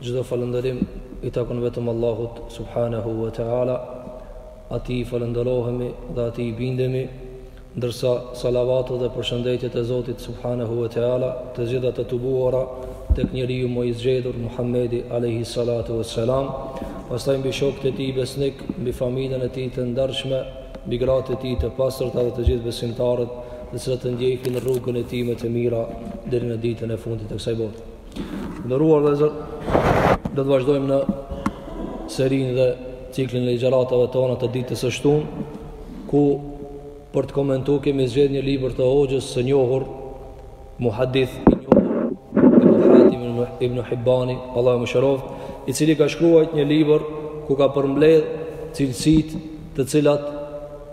Çdo falënderim i takon vetëm Allahut subhanehu ve teala, Atij i falënderohemi dhe Atij i bindemi, ndërsa salavatet dhe përshëndetjet e Zotit subhanehu ve teala të gjitha të tubuara tek njeriu më i zgjedhur Muhammedi alejhi salatu ve selam, pastaj mbi shokët e tij besnik, mbi familjen e tij të ndershme, mbi gratë e tij të pastërta dhe të gjithë besimtarët të cilët e ndjekin rrugën e tij me të mira deri në ditën e fundit të kësaj bote. Nderuar vëllezër, do të vazhdojmë në serinë dhe ciklin e ligjëratave tona të ditës së shtunë, ku për të komentu kemi zgjedh një libër të hoxhës së njohur, muhadith i njohur, ibn Hatim ibn Hibbani, Allah mëshiroftë, i cili ka shkruajt një liber ku ka përmbledh cilësitë të cilat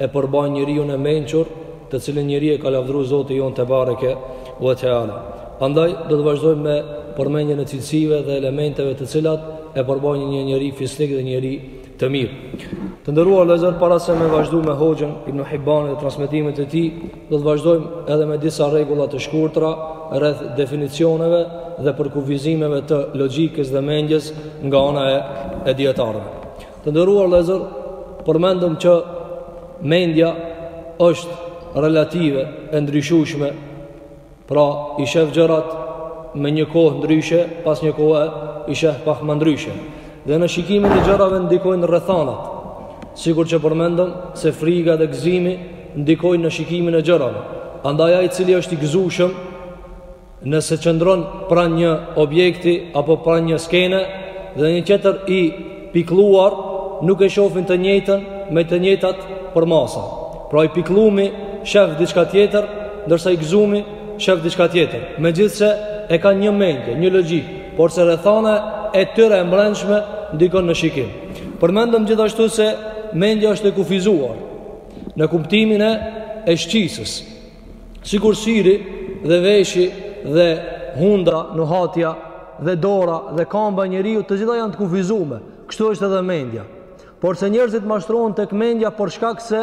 e përbajnë njeriun e mençur të cilin njeri e ka lavdëru Zoti jonë tebareke ue teala. Andaj, do të vazhdojmë me përmendjen e cilësive dhe elementeve të cilat e përbajnë një njeri fisnik dhe njeri të mirë. Të nderuar vëllezër, para se me vazhdu me hoxhën Ibn Hibbani dhe transmetimet e tij, do të vazhdojmë edhe me disa rregulla të shkurtra, rreth definicioneve dhe përkufizimeve të logjikës dhe mendjes nga ana e, e dijetarëve. Të nderuar vëllezër, përmendëm që mendja është relative e ndryshueshme. Pra, i shef gjërat me një kohë ndryshe, pas një kohe i shef pak më ndryshe. Dhe në shikimin e gjërave ndikojnë rrethanat. Sikur që përmendëm se friga dhe gëzimi ndikojnë në shikimin e gjërave. Andaj ai i cili është i gëzushëm Nëse qëndron pranë një objekti apo pranë një skene dhe një tjetër i pikëlluar nuk e shohin të njëjtën me të njëjtat përmasa. Pra i pikëllumi shef diçka tjetër, ndërsa i gëzumi shef diçka tjetër. Megjithëse e kanë një mendje, një logjikë, por se rrethana e tyre e mbrendshme ndikon në shikim. Përmendëm gjithashtu se mendja është e kufizuar në kuptimin e e shqisës, Sikur syri dhe veshi dhe hunda, nuhatja dhe dora dhe kamba e njeriut, të gjitha janë të kufizume. Kështu është edhe mendja. Por se njerëzit mashtrohen tek mendja për shkak se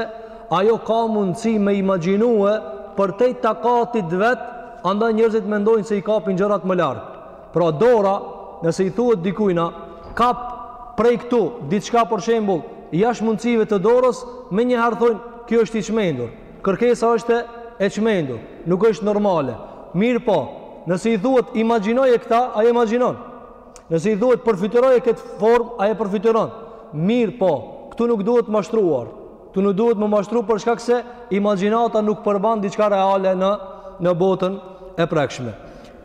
ajo ka mundësi me imagjinue përtej takatit vet, andaj njerëzit mendojnë se i kapin gjërat më larg. Pra dora, nëse i thuhet dikujna, kap prej këtu, diçka për shembul, jashtë mundësive të dorës, menjëherë thojnë, ky është i çmendur. Kërkesa është e çmendur, nuk është normale. Mirpo, nëse i thuhet imagjinoje këta, ai imagjinon. Nëse i thuhet përfytyroje këtë formë, ai e përfytyron. Mirpo, këtu nuk duhet mashtruar. Këtu nuk duhet më mashtru për shkak se imagjinata nuk përmban diçka reale në në botën e prekshme.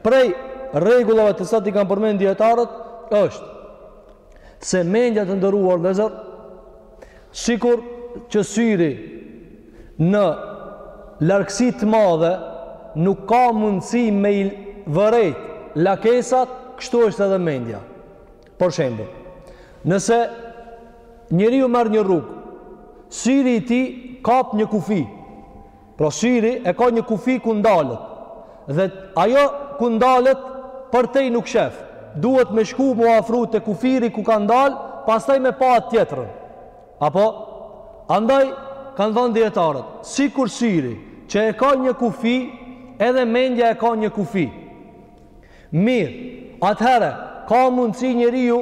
Prej rregullave të cilat i kanë përmendë dietarët është se mendja të nderuar vllezër sikur që syri në largësi të madhe nuk ka mundësi me i vërejt lakesat, kështu është edhe mendja. Për shembull, nëse njeriu merr një rrugë, syri i tij kap një kufi, Pra syri e ka një kufi ku ndalet dhe ajo ku ndalet përtej nuk shef. Duhet me shku m'u afru te kufiri ku ka ndal, pastaj me pa atë tjetrën. E po andaj kanë thënë dijetarët, sikur syri që e ka një kufi edhe mendja e ka një kufi. Mirë, atëherë ka mundësi njeriu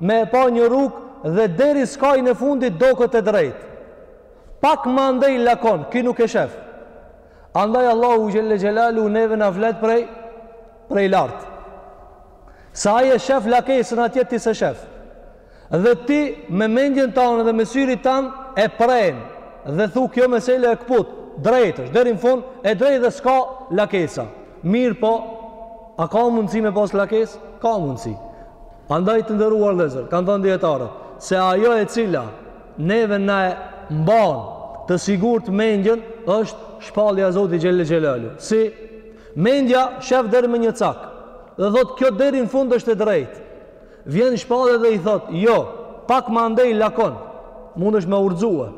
me e pa një rrugë dhe deri skajin e fundit doket e drejtë. Pak më andej lakon, ky nuk e shef. Andaj Allahu xhelle xhelalu neve na flet prej prej lart. Se ai e shef lakesën atje ti s'e shef. Dhe ti me mendjen tane dhe me sytë tan e pren dhe thu kjo mesele e kput, drejt është deri në fund, e drejt dhe s'ka lakesa. Mirëpo, a ka mundësi me pas lakes? Ka mundësi. Andaj të nderuar vllezër, kanë thënë dijetarët, se ajo e cila neve na e mban të sigurt mendjen është shpallja e Zotit xhelle xhelalu. Se mendja shef deri me një cak dhe thot kjo deri në fund është e drejtë. Vjen shpallja dhe i thot, "Jo, pak më andej lakon. Mundesh me u rrxue."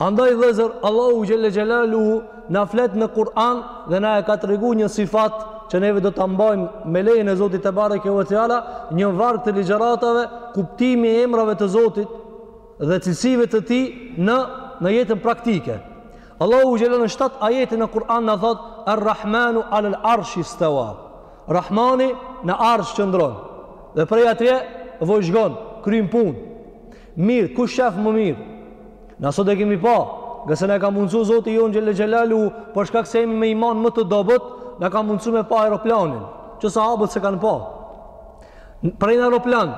Andaj vllezër, Allahu xhelle xhelalu na flet në Kur'an dhe na e ka treguar një sifat që neve do ta mbajmë me lejen e Zotit tebareke ve teala një varg të ligjëratave kuptimi i emrave të Zotit dhe cilësive të tij në në jetën praktike. Allahu xhele në 7 ajete në Kur'an na thot Ar-Rahmanu 'alal arshi stawa. Rahmani në arsh qëndron. Dhe prej atje vëzhgon, kryen punë. Mirë, kush shef më mirë? Na sot e kemi pa, ngase na e ka mundësu Zoti jonë xhelle xhelalu, për shkak se jemi me iman më të dobët, na ka mundësu me pa aeroplanin, që sahabët s'e kanë pa. Prej në aeroplan,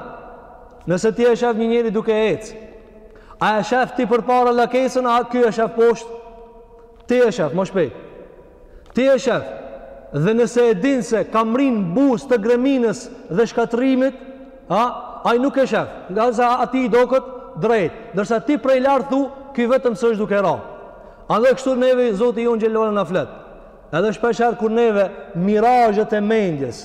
nëse ti e shef një njeri duke ecë, a e shef ti përpara lakesën, a ky e shef poshtë, ti e shef, më shpejt. Ti e shef, dhe nëse e din se ka mrri në buzë të greminës dhe shkatërrimit, a, ai nuk e shef, ngase atij i doket drejt, ndërsa ti prej lart thu, ky vetëm se është duke ra. A dhe kështu neve, Zoti jonë xhelle ue ala na flet. Edhe shpeshherë kur neve mirazhet e mendjes,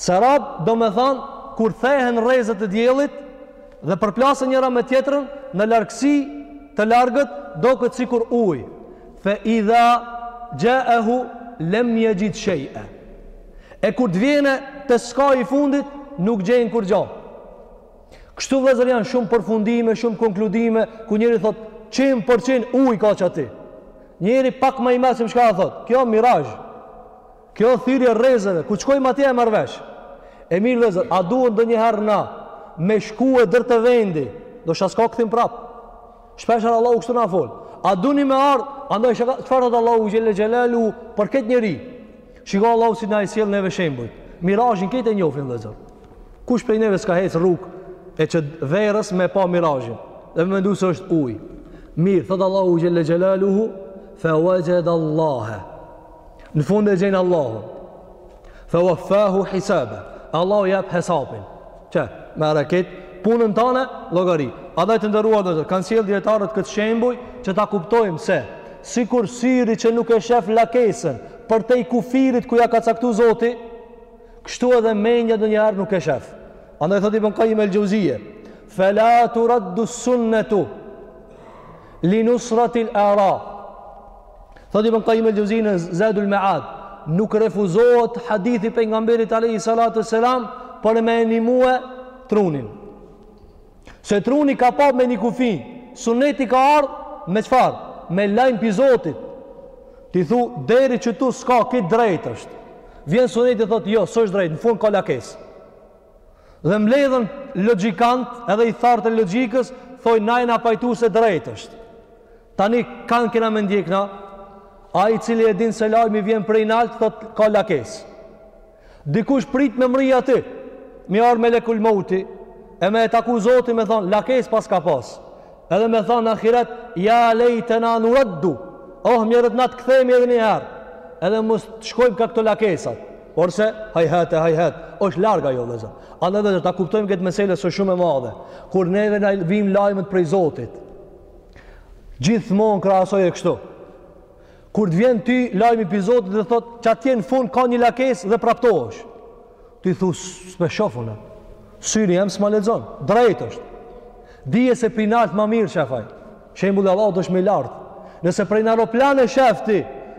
Serab domethënë kur thehen rrezet e diellit dhe përplasen njëra me tjetrën në largësi të largët doket sikur ujë fe idha ja'ahu lem yajid shay'a e kur të vjen te skaji i fundit nuk gjen kurgja kështu vëllezër janë shumë përfundime shumë konkludime ku njëri thot 100% ujë ka qaty njëri pak ma i meçëm çka a thot kjo mirazh Kjo thyerje e rrezeve, kur të shkojmë atje e marr vesh. E mirë vëllezër, a duhet ndonjëherë na me shkue deri te vendi, ndoshta s'ka kthim prap. Shpeshherë Allahu kështu na fol. A duni me ardh, andaj çka, çfarë thotë Allahu xhelle xhelaluhu për këtë njeri? Shiko Allahu si na i sjell neve shembujt. Mirazhin këtë e njofim vëllezër. Kush prej neve s'ka hec rrugë gjatë verës me pa mirazhin. Dhe me mendu se është ujë. Mirë, thotë Allahu xhelle xhelaluhu, fe uexhede Allahe. Në fund e gjen Allahu. Fe wa fahu hisabe. Allahu jap hesapin. Që, me arakit, punën tanë, llogari. Andaj të nderuar vëllezër. Kanë sjellë dijetarët këta shembuj që ta kuptojmë se sikur syri që nuk e shef lakesën përtej kufirit ku ja ka caktu zoti, kështu edhe mendja ndonjëherë nuk e shef. Andaj thot Ibn Kajim el-Xheuzije. Fe la turaddu sunnetu. Li nusratil ara. Thot Ibn Qayyim al-Jawziyya në Zadul Ma'ad, nuk refuzohet hadithi i pejgamberit alayhi salatu selam për me e nimue trunin. Se truni ka pa me një kufi, sunneti ka ardh me çfarë? Me lajm pi Zotit. Ti thu deri qetu s'ka kit drejt është. Vjen sunneti thot jo, s'është drejt, në fund ka lakesë. Dhe mblidhen logjikantët edhe ithtarët e logjikës, thojnë na jena pajtu se drejt është. Tani kanë kena me ndjek na, ai i cili e din se lajmi vjen prej nalt, thot ka lakesë. Dikush pret me mrri aty, m'i ardh melekul mauti, e me e taku Zotin me thanë, lakesë pas ka pas. Edhe me thanë, n'ahiret, ja lejtena nuraddu, oh mjerët na të kthehemi edhe një herë, edhe mos të shkojmë ka këto lakesat. Porse, hejhate hejhat, është larg ajo vëllezër. Andaj vëllezër, ta kuptojmë këtë mesele se o shumë e madhe, kur neve na vijnë lajmet prej zotit, Gjithmonë krahasoje kështu. Kur të vjen ty lajmi për Zotit dhe thotë qatje në fund ka një lakes dhe praptohesh. Ti thu s'pe shof unë. Syri jem s'ma lexon. Drejt është. Dije se pi nalt ma mirë shef ai. Shembull Allahu është më lart. Nëse prej n'aeroplan e shef ti,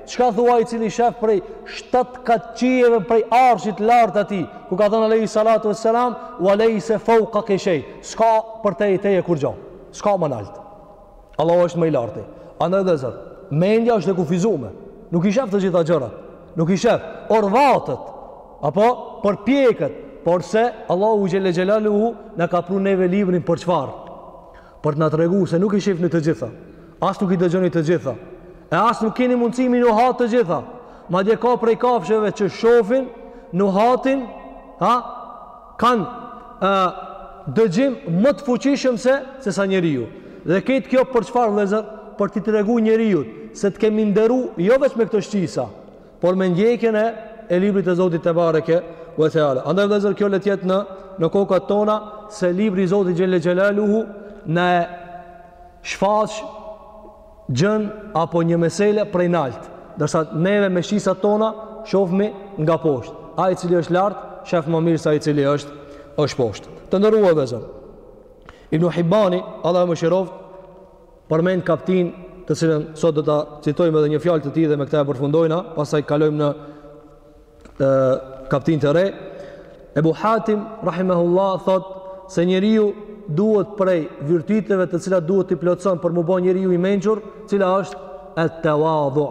çka thu ai i cili shef prej 7 kat qiejve prej arshit lart aty, ku ka thënë alejhi salatu wassalam, "Wa laysa fawqaka shay." S'ka përtej teje kurgjo. S'ka ma nalt. Allahu është më i larti. Andaj vëllezër, mendja është e kufizume. Nuk i shef të gjitha gjërat. Nuk i shef. Orvatet. Apo, përpjeket. Por se, Allahu xhele xhelaluhu, na ka pru neve librin për çfarë. Për të na tregu se nuk i shifni të gjitha. As nuk i dëgjoni të gjitha. E as nuk keni mundësi me i nuhat të gjitha. Madje ka prej kafshëve që shofin nuhatin, ha, kanë ë dëgjim më të fuqishëm se se sa njeriu. Dhe krejt kjo për çfarë vëllezër? Për t'i tregu njeriut se të kemi nderu jo veç me këto shqisa, por me ndjekjen e e librit të Zotit tebareke ve teala. Andaj vëllezër kjo le të jetë në në kokat tona se libri i Zotit xhelle xhelaluhu na e shfaq gjënë apo një mesele prej nalt, ndërsa neve me shqisat tona shofmi nga poshtë. Ai i cili është lart, shef më mirë se ai i cili është është poshtë. Të nderuar vëllezër. Ibnu Hibani, Allahu e mëshiroftë, përmend kaptinë të cilën sot do ta citojmë edhe një fjalë të tij dhe me këta e përfundojna, pastaj kalojmë në kaptinë të re Ebu Hatim Rahimehullah thotë se njeriu duhet prej virtyteve të cilat duhet t'i plotëson për m'u bo njeriu i mençur cila është et-tewadhu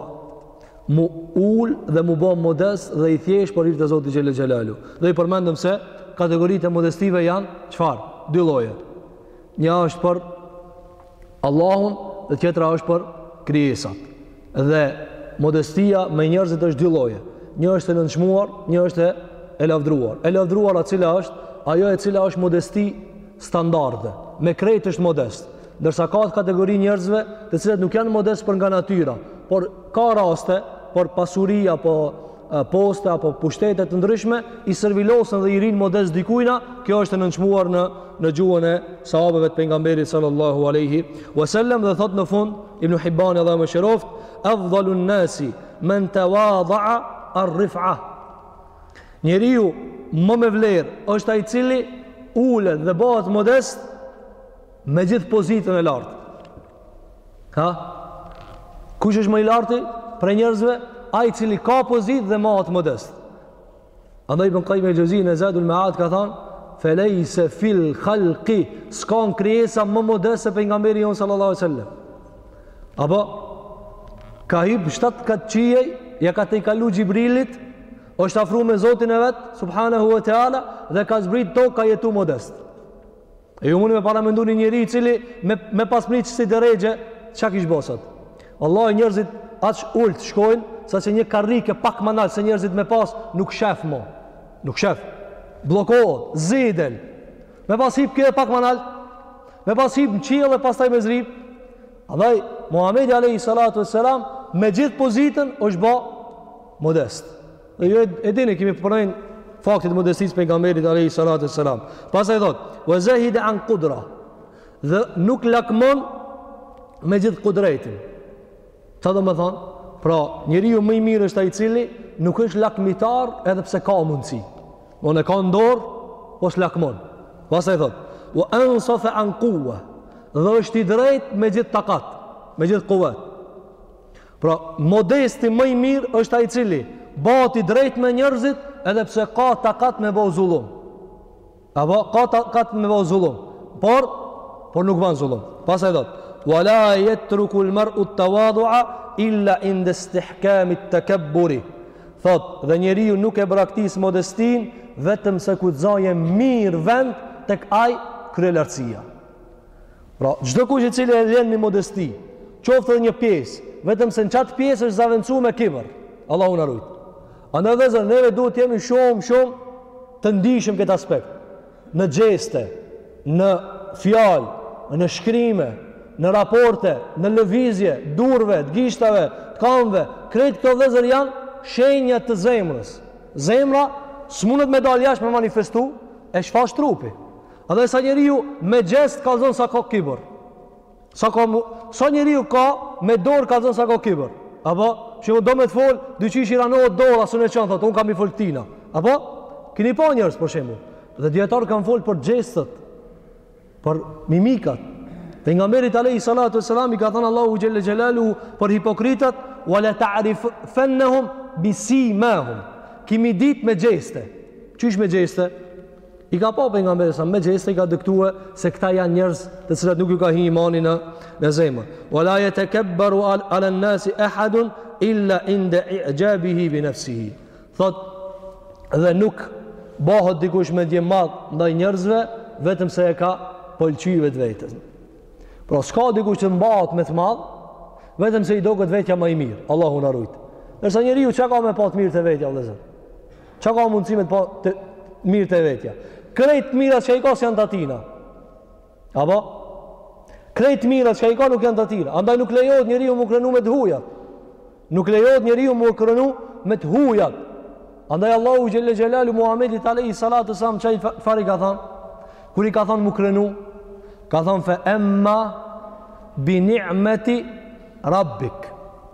m'u ul dhe m'u bo modest dhe i thjeshtë për hir të Zotit xhelle xhelalu dhe i përmendëm se kategoritë e modestive janë çfarë, dy lloje një është për Allahun dhe tjetra është për krijesat. Dhe modestia me njerëzit është dy lloje. Një është e nënçmuar, një është e e lavdruar. E lavdruara cila është? Ajo e cila është modesti standarde. Me krejt është modest. Ndërsa ka atë kategori njerëzve të cilët nuk janë modest për nga natyra. Por ka raste, për pasuri apo poste apo pushtete të ndryshme i servilosen dhe i rrinë modest dikujna, kjo është e nënçmuar në në gjuhën e sahabeve të pejgamberit sallallahu alaihi wasallam dhe thotë në fund Ibnu Hibbani Allahu e mëshiroftë afdalu nasi man tawadha an rif'a. Njeriu më me vlerë është ai i cili ulet dhe bëhet modest me gjithë pozitën e lartë. Ha? Kush është më i larti prej njerëzve? Ai i cili ka pozitë dhe mbahet modest. Andaj ibn Qayyim al-Jawziy në Zadul Ma'ad ka thënë, "Falaysa fil khalqi s'ka krijesa më modeste se pejgamberi jonë sallallahu alaihi wasallam." Apo ka hip shtat kat qiej, ja ka tejkalu Xhibrilit, është afru me Zotin e vet, subhanahu wa ta'ala, dhe ka zbrit tokë ka jetu modest. E ju mundi me paramendu një njeri i cili me, me pas mrri çasi derexhe, çka kish bo sot? Vallahi njerzit aq ult shkojnë, sa që një karrike pak më nalë se njerzit me pas, nuk shef mo. Nuk shef. Blokohet, zidel. Me pas hip qe pak më nalë, me pas hip në qill e pastaj me zdrip. Andaj, Muhammedi a.s. me gjithë pozitën është bo modest. Dhe ju e dini kemi përmend faktin e modestisë pejgamberit alayhi salatu sallam. Pastaj thot: "Wa zahida an qudra." Dhe nuk lakmon me gjithë kudretin. Çka domethon? Pra, njeriu më i mirë është ai i cili nuk është lakmitar edhe pse ka mundësi. Domethon e ka në dorë, po s'lakmon. Pastaj thot: "Wa ansafa an quwwa." Dhe është i drejtë me gjithë takat, me gjithë kuvet. Pra, modesti më i mirë është ai i cili bëhet i drejtë me njerëzit edhe pse ka takat me bo zullum. Apo ka takat me bo zullum, por por nuk bën zullum. Pastaj thotë: "Wala yatruku al-mar'u at-tawadu'a illa inda istihkami at-takabburi." Thotë, dhe njeriu nuk e braktis modestin vetëm se kur zen mirë vend tek ai kryelartësia. Pra, çdo kush i cili e lën një modesti, qoftë edhe një pjesë, vetëm se në çat pjesë është zavendësu me kibër. Allahu na rujt. Andaj vllezër neve duhet të jemi shumë shumë të ndishëm këtë aspekt. Në gjeste, në fjalë, në shkrime, në raporte, në lëvizje, durve, të gishtave, të kamve, krejt këto vllezër janë shenja të zemrës. Zemra s'mundet me dalë jashtë me manifestu, e shfaq trupi. Dhe sa njeriu me gjest kallzon sa ka kibër. Sa ka sa njeriu ka me dorë kallzon sa ka kibër. Apo, kush do me të fol, dyqysh i randohet dora s'un e çon thotë, un kam i fol ktina. Apo, keni pa njerëz për shembull. Dhe dijetarët kanë fol për gjestet, për mimikat. Dhe pejgamberit Alejhi Salatu Selam i ka thënë Allahu Xhelle Xhelaluhu për hipokritat, wa le ta'rifennehum bi simahum. Ki me i dit me gjeste. Qysh me gjeste? I ka pa pejgamberi s.a.s. me gjeste i ka detektue se këta janë njerëz të cilët nuk ju ka hi imani në në zemër. Wala yatakabbaru ala an-nasi ahadun illa inda i'jabihi bi nafsihi. Thotë dhe nuk bëhet dikush mendjemadh ndaj njerëzve vetëm se e ka pëlqyer vetveten. Pra s'ka dikush të mbahet për të madh vetëm se i doket vetja ma i mirë. Allahu na rujt. Ndërsa njeriu çka ka me pa të mirë te vetja vëllezër. Ça ka mundësi me të pa të mirë te vetja? Krejt t'mirat çka i ka s'janë të atina. Apo? Krejt t'mirat çka i ka nuk janë të atina. Andaj nuk lejohet njeriu m'u krenu me të hujat. Nuk lejohet njeriu m'u krenu me të hujat. Andaj Allahu Xhelle Xhelaluhu Muhammedit alejhi salatu selam çfarë i ka than? Kur i ka than m'u krenu? Ka than fe emma bi ni'meti rabbik.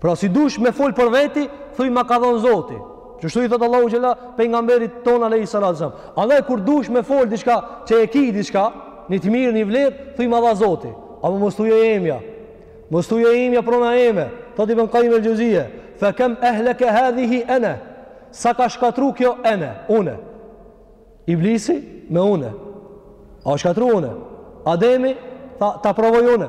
Pra si dush me fol për veti, thuj ma ka dhon Zoti. Qështu i thotë Allahu Teala pejgamberit tonë alejhi salatu selam. Andaj kur dush me fol diçka që e ki diçka, një të mirë, një vlerë, thuj ma dha Zoti. Ama mos thuj e emja. Mos thuj e emja prona eme. Thotë Ibn Kajim el-Xhevzije. Fe kem ehle ke hedhihi ene. Sa ka shkatru kjo ene, une. Iblisi me une. Asht shkatru une. Ademi tha, ta provoj une.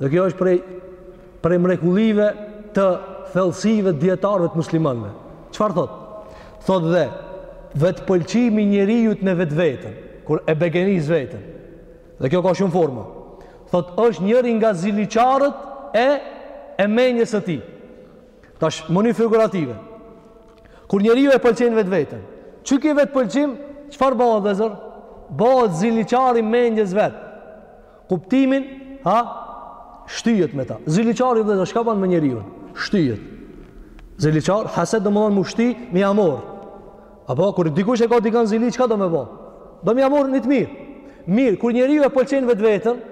Dhe kjo është prej, prej mrekullive të thellësive të dijetarëve të muslimanve. Çfarë thotë? Thotë dhe, vetëpëlqimi i njeriut me vetveten, kur e begenis veten. Dhe kjo ka shumë forma. Thotë, është njëri nga ziliqarët e, e menjes së tij. Tash mënyrë figurative. Kur njeriu e pëlqen vetveten, qy ky vetëpëlqim, çfarë bëhet vllezër? Bëhet ziliqar i menjes vet. Kuptimin, ha, shtyhet me ta. Ziliqari vllezër çka ban me njeriun, shtyhet. Ziliqar, hased do me thanë m'u shty, me ia morr. Apo, kur dikush e ka dikën zili, çka do me bo? Do me ia morr një të mirë. Mirë, kur njeriu e pëlqen vetveten,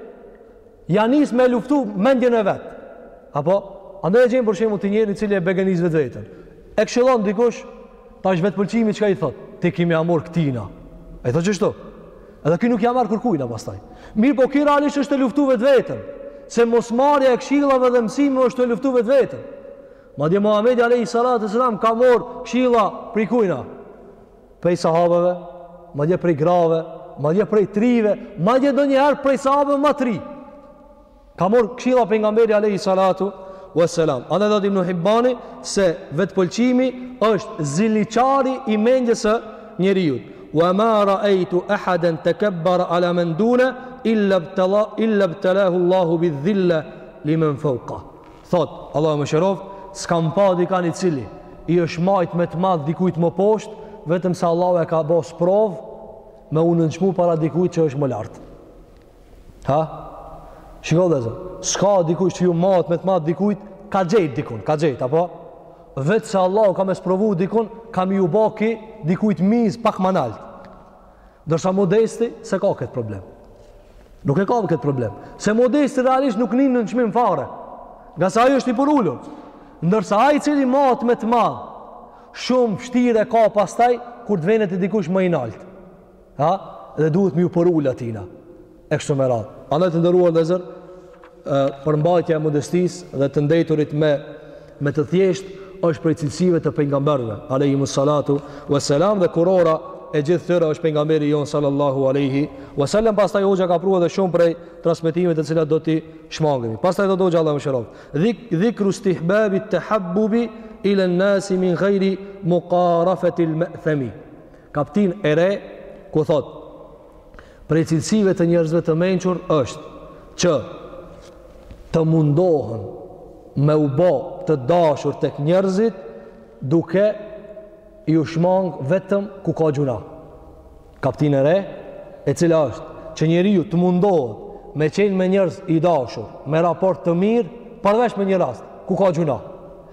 ja nis me luftu mendjen e vet. Apo, andaj e gjen për shembull një njeri i cili e begenis vetveten. E këshilon dikush, tash vetëpëlqimi çka i thotë, ti ki me ia morr këtina. E thotë qështu, Edhe ky nuk ja marr kurkujna pastaj. Mirëpo ky realisht është tu e luftu vetveten, se mosmarrja e këshillave dhe mësimeve është tu e luftu vetveten. Madje Muhammedi a.s. ka morr këshilla prej kujna, prej sahabeve, madje prej grave, madje prej t'rive, madje ndonjëherë prej sahabeve ma t'ri. Ka marrë këshilla pejgamberi alayhi salatu wassalam. Andaj thotë Ibnu Hibbani se vetpëlqimi është ziliqari i mendjes së njeriu. Wa ma ra'aytu ahadan takabbara ala man dunahu illa btala illa btalahu Allahu bidh-dhilla liman fawqa. Thotë Allahu e mëshiroftë, s'kam pa dikan i cili i është majt me të madh dikujt më poshtë, vetëm se Allahu e ka bo sprovë me u nënçmu para dikujt që është më lart. Ha? Shiko vllezër, s'ka dikush që ju majt me të madh dikujt, ka gjejt dikun, ka gjejt, apo? Veç se Allahu ka me sprovu dikun, ka me ju ba ky dikujt mizë pak ma naltë. Ndërsa modesti, s'e ka këtë problem. Nuk e ka këtë problem. Se modesti realisht nuk nin nënçmim fare. Ngase ai është i përulur. Ndërsa ai i cili mahet me të madh, shumë vështirë e ka pastaj, kur të vjen te dikush më i naltë. ha, dhe duhet me ju përul atina. E kështu me radhë. Andaj të nderuar vllezër, përmbajtja e modestisë dhe të ndejturit me, me të thjeshtë, është prej cilësive të pejgamberve, alejhimu salatu ue selam dhe kurora e gjithë tyre është pejgamberi jonë sallallahu alejhi ue selam pastaj hoxha ka prua dhe shumë prej transmetimeve të cilat do t'i shmangemi. Pastaj thotë hoxha Allahu e mëshiroftë. Dhik, dhikru stihbabit tehabbubi ilen nasi min gajri mukarafetil me'themi. Kaptinë e re ku thotë, Prej cilësive të njerëzve të mençur është që të mundohen me u bë të dashur tek njerëzit duke iu shmang vetëm ku ka gjynah. Kaptinë e re, e cila është që njeriu të mundohet me qenë me njerëz i dashur, me raport të mirë, përveç me një rast, ku ka gjynah.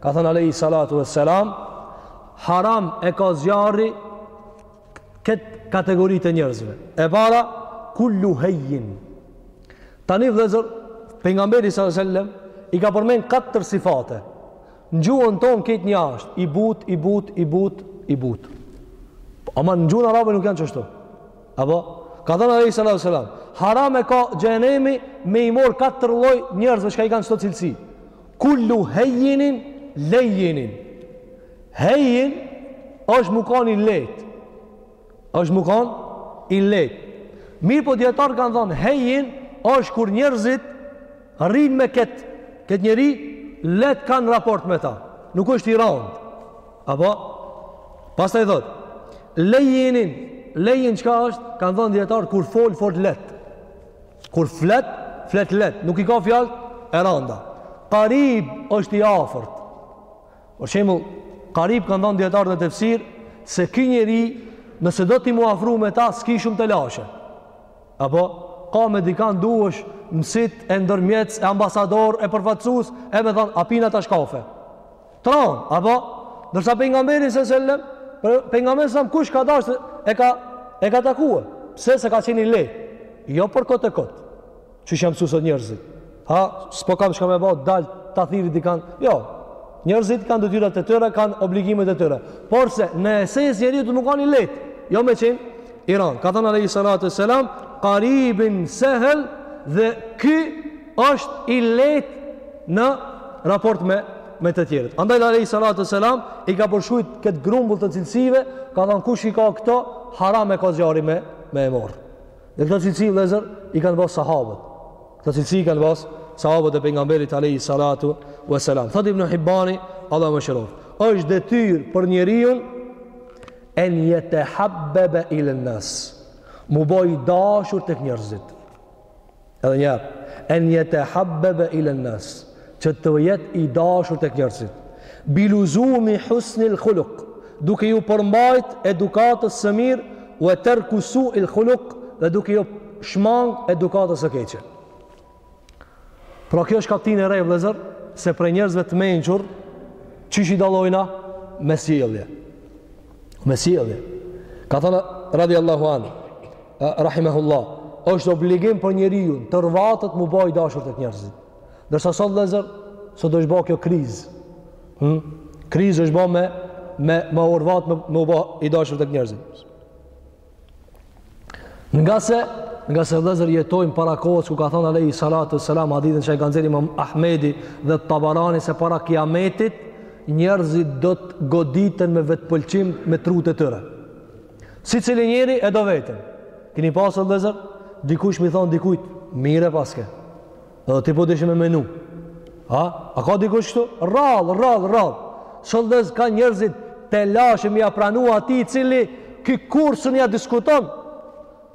Ka thënë Alejhi Salatu ue Selam, haram e ka zjarri këtë kategori të njerëzve. E para, kullu hejjin. Tani vëllezër, pejgamberi Salatu ue Selam, i ka përmend katër sifate. Në gjuhën tonë krejt një ashtë, i butë, i butë, i butë, i butë. Ama në gjuhën arabe nuk janë qështu. Apo, ka thënë Alejhi Salatu ue Selam, haram e ka xhehenemi me i marrë katër lloj njerëzve çka i kanë qëto cilësi. Kullu hejjinin lejjinin. Hejjin është me u kanë i lehtë. Është me u kanë i lehtë. Mirëpo dijetarët kanë thanë, hejjin është kur njerëzit rrinë me këtë këtë njeri, lehtë kanë raport me ta. Nuk është i randë. Apo? Pastaj thotë, lejjinin, lejjin çka është, kanë thanë dijetarët, kur fol, fol lehtë. Kur flet, flet leht, nuk i ka fjalët e randa. Qarib është i afërt. Për shembull, qarib kanë dhënë dijetarët një tefsir se ky njeri nëse do ti m'u afru me ta s'ki shumë telashe. Apo ka me dikan duhesh mësit e ndërmjetës e ambasador e përfaqsus e me thanë a pina tash kafe. Tron, apo ndërsa pejgamberin sallallahu alajhi wasallam, pejgamberin sa kush ka dasht e ka e ka takuar, pse se ka qenë i lehtë. Jo për kot e kot. Qysh jan msu sot njerëzit. Ha, s'po kam çka me ba, dal ta thirri dikan. Jo. Njerëzit kanë detyrat e tyre, kanë obligimet e tyre. Porse në esencë njeriu duhet me kanë i lehtë, jo me qenë i randë. Ka thënë alejhi salatu wasalam, qaribin sahel dhe ky është i lehtë në raport me me të tjerët. Andaj alaihi salatu wasalam i ka përshkrujt këtë grumbull të cilësive, ka thënë kush i ka këto, haram e ka zjarri me me e marr. Dhe këto cilësi vëllezër i kanë pas sahabët. Këto cilësi i kanë pas sahabët e pejgamberit alaihi salatu wasalam. Thot Ibn Hibbani, Allahu e mëshiroftë. Është detyrë për njeriu en yatahabbaba ila an-nas. M'u bo i dashur tek njerëzit. Edhe një herë, en yatahabbaba ila an-nas, që të jetë i dashur tek njerëzit. Biluzumi husnil khuluq, duke ju përmbajt edukatës së mirë, wa tarku su'il khuluq, dhe duke ju shmang edukatës së keqe. Pra kjo është kaptinë e re vëllezër, se prej njerëzve të mençur qysh i dallojna me sjellje. me sjellje. Ka thënë radiallahu anh, rahimehullah, është obligim për njeriun të orvatet m'u ba i dashur tek njerëzit. Ndërsa sot vëllezër, sot është bo kjo krizë. Hmm? Krizë është bërë me, me, me u orvat me, me u ba i dashur tek njerëzit. Ngase, ngase vëllezër jetojmë para kohës ku ka thënë alejhi salatu selam, hadithin që e ka nxjerr imam Ahmedi dhe Tabarani se para kiametit, njerëzit do të goditen me vetëpëlqim me trut e tyre. Secili njeri e do veten. Kini pa sot vëllezër, dikush me i thonë dikujt, mirë e paske. Edhe ti po dishe me menu. A? A ka dikush këtu? Rrall, rrall, rrall. Sot vëllezër kanë njerëzit telashe me ia pranu atij i cili ky kurrsen ja diskuton.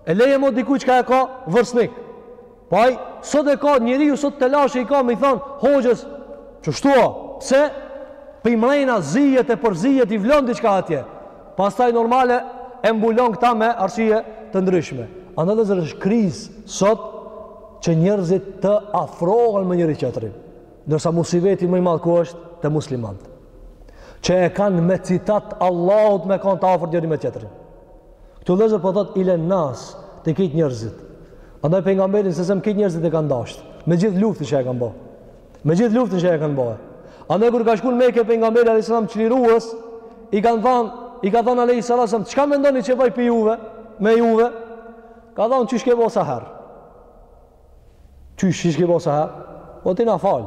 E leje mo dikuj që ka e ka vërsnik. Po ai sot e ka njeriu sot telashe e ka me i thon hoxhës qashtu o se përmrena zihet e përzihet i vlon diçka atje. Pastaj normale e mbulon këta me arsye të ndryshme. Andaj vllezër është krizë sot që njerëzit të afrohen me njëri-tjetrin. Ndërsa musibeti më i madh ku është te muslimanët. Që e kanë me citat Allahut me kanë të afërt njëri me tjetrin. Këtu vllezër po thotë ilen nas te krejt njerëzit. Andaj pejgamberin alejhi selam krejt njerëzit e kanë dashtë. Me gjithë luftën që e kanë bo. Me gjithë luftën që e kanë ba he. Andaj kur ka shku në Mekë pejgamberi alayhis salam çlirues, i kanë thënë, i ka thënë alayhis salam, "Çka mendoni që baj për juve? Me juve?" Kanë thanë, "Qysh ke bo sa herë." Qysh qysh ke bo sa herë. O ti na fal.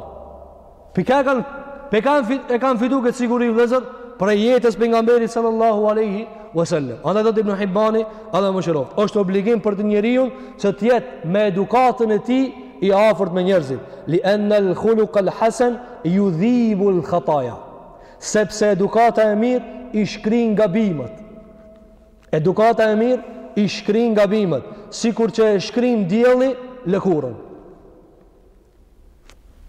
Prej ka e kanë, e kanë fit, e kanë fitu këtë siguri vllezër prej jetës pejgamberit sallallahu alaihi wasallam. Andaj thotë ibn Hibani, Allahu e mëshiroftë. Është obligim për të njeriu që të jetë me edukatën e tij i afërt me njerëzit li anna al khuluq al hasan yudhibu al khataya sepse edukata e mirë i shkrin gabimet edukata e mirë i shkrin gabimet sikur që e shkrin dielli lëkurën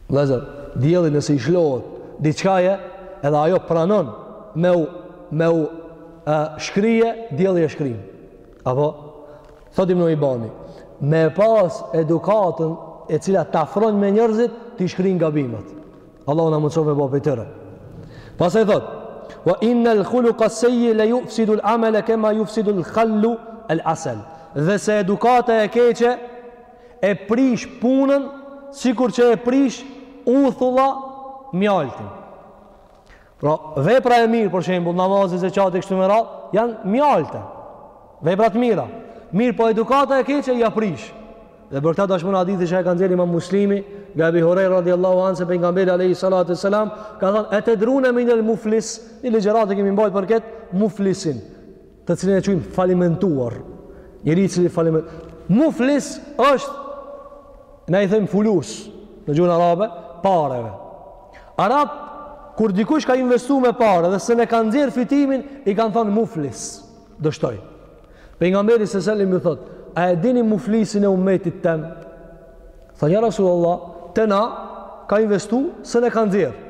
Vllezër, dielli nëse i shlohet diçkaje, edhe ajo pranon me u, me u e, shkri, dielli e shkrin. Apo? Thotë Ibn Hibani, me e pas edukatën e cila të afron me njerëzit, t'i shkrin gabimet. Allahu na mundësoftë me bo prej tyre. Pastaj thotë, wa innel khulukas sejjie le jufsidul amele kema jufsidul khallul asel. Dhe se edukata e keqe e prish punën, sikur që e prish uthulla mjaltin. Pra, vepra e mirë, për shembull, namazi, zekati kështu me radhë, janë mjaltë. Vepra të mira. Mirëpo edukata e keqe ja prish. Dhe për këtë dëshmon hadithi që e ka nxjerrë Imam Muslimi, nga Abi Huraira radhiyallahu anhu se pejgamberi alayhi salatu wasalam ka thënë e tedrune menil muflis, një ligjëratë e kemi mbajt për këtë muflisin. të cilin e quajmë falimentuar, njeri i cili falimentu, muflis është ne i them fulus në gjuhën arabe, pareve. Arabët kur dikush ka investu me pare dhe s'un e ka nxjerr fitimin, i kanë thënë muflis. Dështoi. Pejgamberi sallallahu alajhi wasallam i thotë, a e dini muflisin e ummetit tem? Thanë ja Rasulullah, te na ka investu s'un e ka nxjerrë.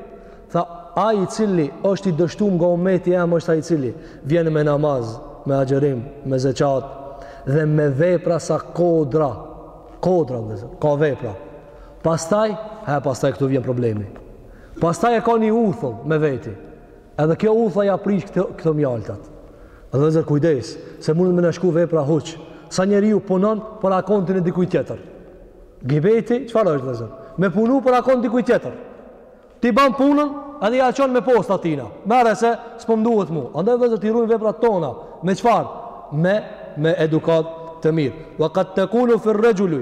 Tha, ai i cili është i dështum nga umeti em është ai i cili vjen me namaz, me agjerim, me zeqat dhe me vepra sa kodra. Kodra, vllezër, ka vepra. Pastaj, he, pastaj këtu vjen problemi. Pastaj e ka një uthull me veti. Edhe kjo uthulla ia prish këto këto mjaltët. Vëllezër kujdes, se mundet me na shku vepra huq. Sa njeriu punon për akontin e dikujt tjetër. Gibeti, çfarë është vëllezër? Me punu për akont të dikujt tjetër. Ti ban punën, edhe ia çon me postë atina. Merre se s'po m'duhet mua. Andaj vëllezër t'i rujmë veprat tona. Me çfarë? Me me edukatë të mirë. Wa qad takunu fi ar-rajuli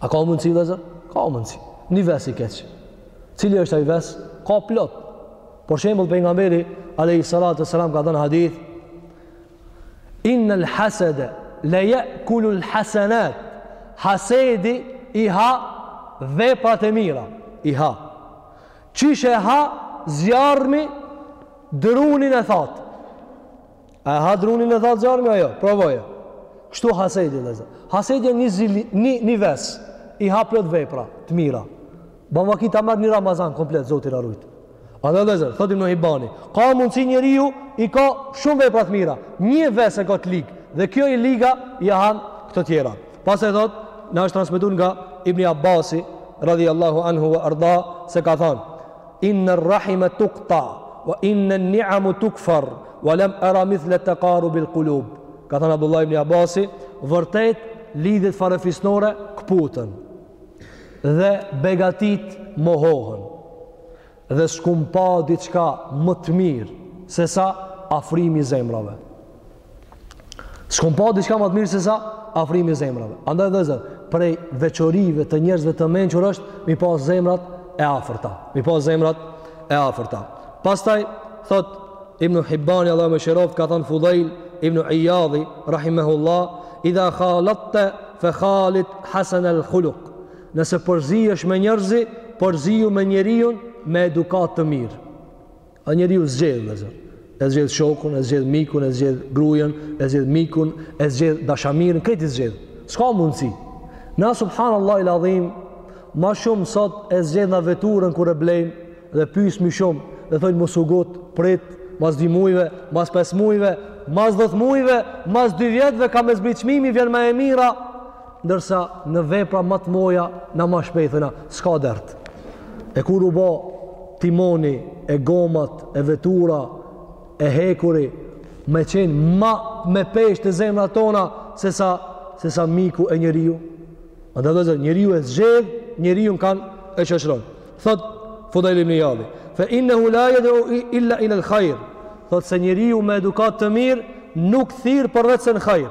A ka mundësi vëllezër? Ka mundësi. Një ves i keq. Cili është ai ves? Ka plot. Për shembull Pejgamberi, alejhi salatu ve selam ka thanë hadith, innel hasede, le je'kulul hasenat, hasedi i ha veprat e mira, i ha. Qysh e ha zjarrmi drunin e thatë. A e ha drunin e thatë zjarrmi a jo? Provoje. Kështu hasedi vëllezër. Hasedi e një, një, një ves, i ha plot vepra, të mira. Bamaki ta merr një Ramazan komplet, Zoti na rujt. Andaj vëllezër, thotë Ibn Hibani. Ka mundësi njeriu, i ka shumë vepra të mira. Një ves e ka të lig, dhe kjo i liga, ia han këtë tjera. Pastaj thotë, na është transmetu nga Ibni Abasi, radhi Allahu anhu ve ardah, se ka thanë. Inna ar-rahima tuqta' wa inna an-ni'ama tukfar wa lam ara mithla taqarubi al-qulub. Ka thanë Abdullah ibn Abasi, vërtet lidhjet farefisnore kputen dhe begatitë mohohen. Dhe s'kum pa diçka më të mirë se sa afrimi i zemrave. S'kum pa diçka ma të mirë se sa afrimi i zemrave. Andaj vëllezër, prej veçorive të njerëzve të mençur është me i pas zemrat e afërta. Me i pas zemrat e afërta. Pastaj thotë Ibn Hibani Allahu e mëshiroftë ka thanë Fudail Ibn Iyadhi rahimahullah, "Idha khalatta fa khalit hasan al-khuluq." Nëse përzihesh me njerëz, përzihu me njeriun me edukatë të mirë. A njeriu zgjedh, vëllezër. E zgjedh shokun, e zgjedh mikun, e zgjedh grujen, e zgjedh mikun, e zgjedh dashamirën, krejt i zgjedh. S'ka mundësi. Na subhanallahi el adhim, ma shumë sot e zgjedh na veturën kur e blejmë dhe pyesmi shumë dhe thojnë mos u ngut, prit, mas dy muajve, mas pesë muajve, mas dhjetë muajve, mas dy vjetëve ka me zbrit çmimi, vjen ma e mira. ndërsa në vepra ma të mëdhaja na ma shpejt hajt thëna s'ka dert. E kur u bo timoni e gomat e vetura e hekuri me qenë ma me peshë te zemrat tona se sa se sa miku e njeriu. Andaj vëllezër njeriu e zgjedh, njeriun kan e shoqëron. Thotë Fudail ibn Iyadi, fa innahu la yad'u illa ila al-khair. Thotë se njeriu me edukatë të mirë nuk thirr përveç se në khair.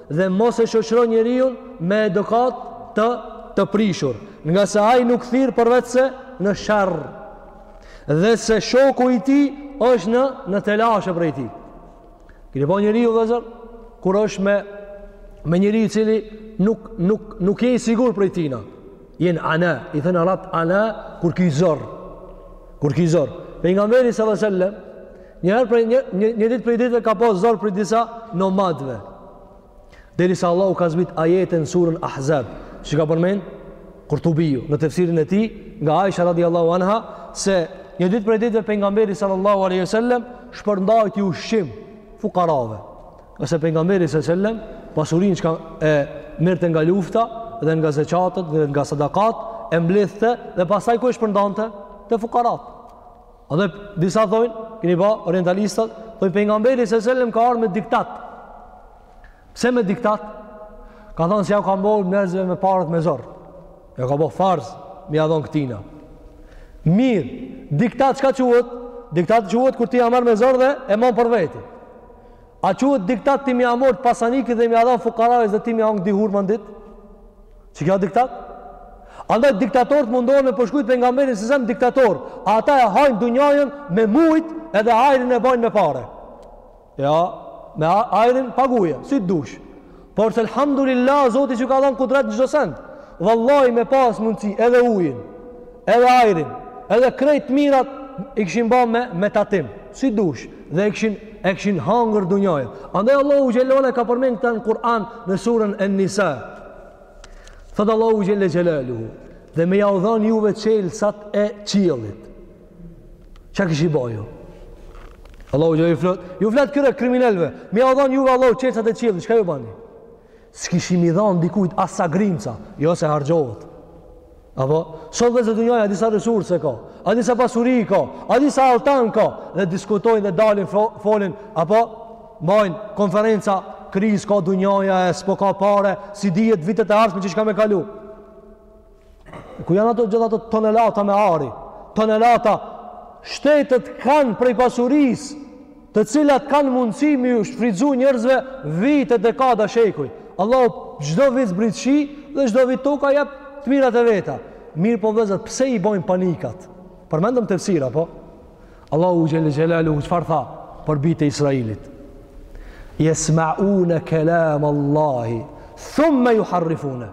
dhe mos e shoqëro njeriun me edukatë të prishur, ngase ai nuk thirr përveç se në sherr. Dhe se shoku i tij është në në telashe prej tij. Keni pa njeriu vllezër kur është me me njeriu i cili nuk nuk nuk je i sigurt prej tij. Jen ana, i thënë rahat ana kur ki zor. Kur ki zor. Pejgamberi sallallahu alajhi wasallam Një herë prej një, një, një ditë prej ditëve ka pas zor prej disa nomadëve. Derisa Allahu ka zbrit ajetin surën Ahzab, që ka përmend Kurtubiu në tefsirin e tij nga Aisha radhiyallahu anha se një ditë prej ditëve pejgamberi sallallahu alaihi wasallam shpërndajti ushqim fukarave. Ose pejgamberi sallallahu alaihi wasallam pasurinë që e merrte nga lufta dhe nga zeqatët dhe nga sadakat e mbledhte dhe pastaj kur e shpërndante te fukarat Dhe disa thonë, keni pa orientalistat, thonë pejgamberi s'selam ka ardh me diktat. Pse me diktat? Ka thon se ja ka bo njerëzve me paret me zor. Ja ka bo farz me ia dhon këtina. Mirë, diktat çka quhet? Diktat quhet kur ti ja marr me zor dhe e mban për veti. A quhet diktat ti me ia morr pasanikit dhe me ia dhon fukarasë dhe ti me ia ndihmu mandej? Çka kjo diktat? Andaj diktatorët mundohen me përshkru pejgamberin s'selam diktator. A ata e hajnë dunjajën me mujt edhe ajrin e bajnë me pare. Ja, me ajrin paguje, si të dush. Por se elhamdulillah, Zotit që ka dhanë kudret në çdo send. Vallahi me pas mundësi edhe ujin, edhe ajrin, edhe krejt t'mirat i kishin ba me, me tatim, si dush, dhe i kishin, e kishin hangër dunjajën. Andaj Allahu xhelle ka përmen këta në Kur'an në suren En Nisa. Thotë Allahu xhelle xhelaluhu, dhe me jau dhanë juve çelsat e qiellit. Ça kishit ba ju? Allahu ju flet, ju flet këtyre kriminelëve, me jau dhanë juve Allahu çelsat e qiellit, çka ju bani? S'kishit i dhanë dikujt as grimca, jo se harxhohet. Apo, sot vllezër dunjaja, a di sa resurse ka, a di sa pasuri ka, a di sa altan ka, dhe diskutojnë dhe dalin, folin, apo, majnë konferenca, krizë ka dunjaja e s'po ka pare, s'dihet vitet e ardhshme qysh ka me kalu. Ku janë ato gjithë ato tonelata me ari, tonelata, shtetet kanë prej pasurisë, të cilat kanë mundësi me ju shfrytëzu njerëzve vite, dekada, shekuj. Allahu çdo vit zbrit shi dhe çdo vit toka jep të mirat e veta. Mirëpo vllezër, pse i bojnë panikat? Përmendëm tefsira, po? Allahu xhelle xhelaluhu çfarë tha për bijtë e Israelit? Jesmeune kelamallahi thumme juharrifune.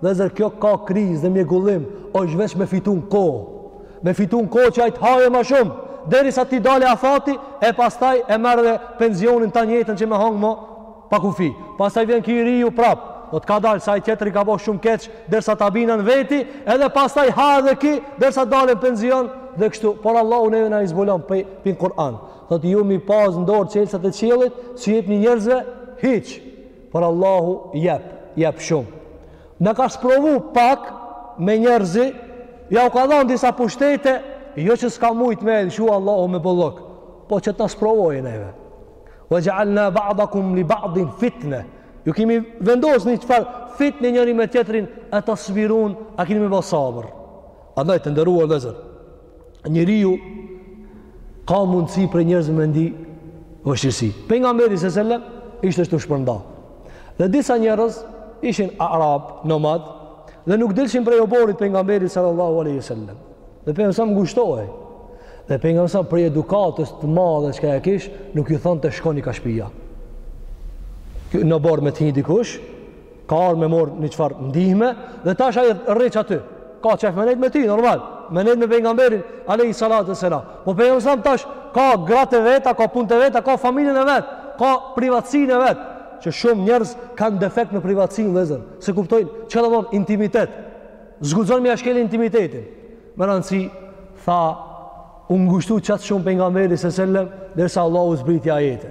Vllezër, kjo ka krizë dhe mjegullim, është veç me fitu n'kohë. Me fitu n'kohë që ai të haje ma shumë, derisa t'i dale afati, e pastaj e merr dhe penzionin të njëjtën që me hangër mo pa kufi. Pastaj vjen ki i riu prapë, do të ka dalë, sa ai tjetri ka bo shumë keq, derisa ta binën veti, edhe pastaj ha edhe ki, derisa t'dale n'penzion, dhe kështu, por Allahu neve na i zbulon, për pin Kur'an. Thot, ju m'i pas n'dorë çelësat e qiellit, s'i jepni njerëzve hiç. Por Allahu jep, jep shumë. Na ka sprovu pak me njerëzi, jau ka dhonë disa pushtete, jo që s'ka mujtë me e lëshu Allahu me bollëk, po që t'na sprovojë neve. Ve xhealna ba'dakum li ba'din fitne, ju kemi vendosë një çfarë fitne njëri me tjetërin, e tesbirun, a kini me bo sabër. Andaj të nderuar vllezër. njeriu ka mundësi prej njerëzve me ndi vështirësi. Pejgamberi se sellem, ishte tu shpërnda. Dhe disa njerëz ishin arab, nomad, dhe nuk dilshin prej oborrit Pejgamberit sallallahu aleyhi sellem. Dhe Pejgamberi selam ngushtohej. Dhe Pejgamberi selam prej edukatës të madhe çka e kish, nuk ju thonte shkoni ka shpia. N'oborr me të hinë dikush, Ka ardhë me marrë një çfarë ndihme dhe tash ai rri qaty. Ka qef me nejtë me ty, normal. Me nejtë me pengamberin, alejhi salatu ve selam. Po pengamberi selam tash, ka gratë e veta, ka punët e veta, ka familjen e vet, ka privatësinë e vet. Që shumë njerëz kanë defekt me privatësinë, vllezër. S'e kuptojnë çka d'me thonë intimitet. S'guxon me ia shkelë intimitetin. Me rëndësi, tha, u ngushtu qaq shumë pengamberi se selëm, derisa Allahu zbriti ajete.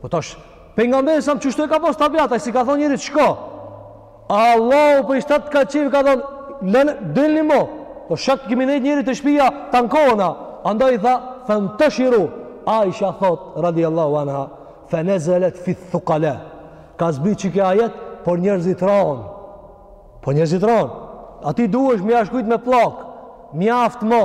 Po tash, pejgamberi sa çështë ka pas tabiat, ai s'i ka thonë njerit shko. Allahu prej shtatë kat qiell ka thonë, "Lën dilni mo." Po çka kini m'i nejt njerit te shtëpia tan kohën. Andaj tha, "Fantashiru." Aisha thot radiallahu anha, "Fa nazalat fi thuqala." Ka zbrit qiky ajet, për njerëzit e ran. Për njerëzit e ran. Atij duhesh me ia shkrujt me pllakë. Mjaft mo.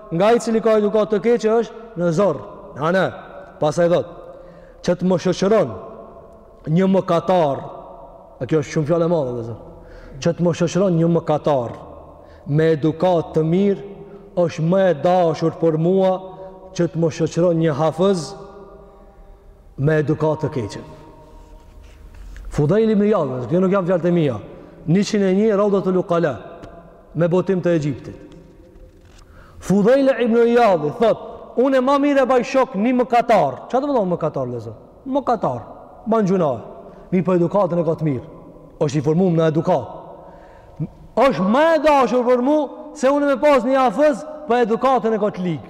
Nga ai i cili ka edukatë të keqe është në zor. Na na. Pastaj thot, që të më shoqëron një mëkatar. A kjo është shumë fjalë e madhe, zot. Që të më shoqëron një mëkatar me edukatë të mirë është më e dashur për mua që të më shoqëron një hafëz me edukatë të keqe. Fudajl ibn Ijadi, kjo nuk janë fjalët e mia. 101 Raudatul Ukala me botim të Egjiptit. Fudhejl ibn Iyadhi thot, unë ma mirë e baj shok një mëkatar. Ça d'me thonë mëkatar, vllezër? Mëkatar, ban gjunahe. Mirëpo edukatën e ka të mirë. është i formum në edukatë. është ma e dashur për mu se unë me pas një hafëz por edukatën e ka të ligë.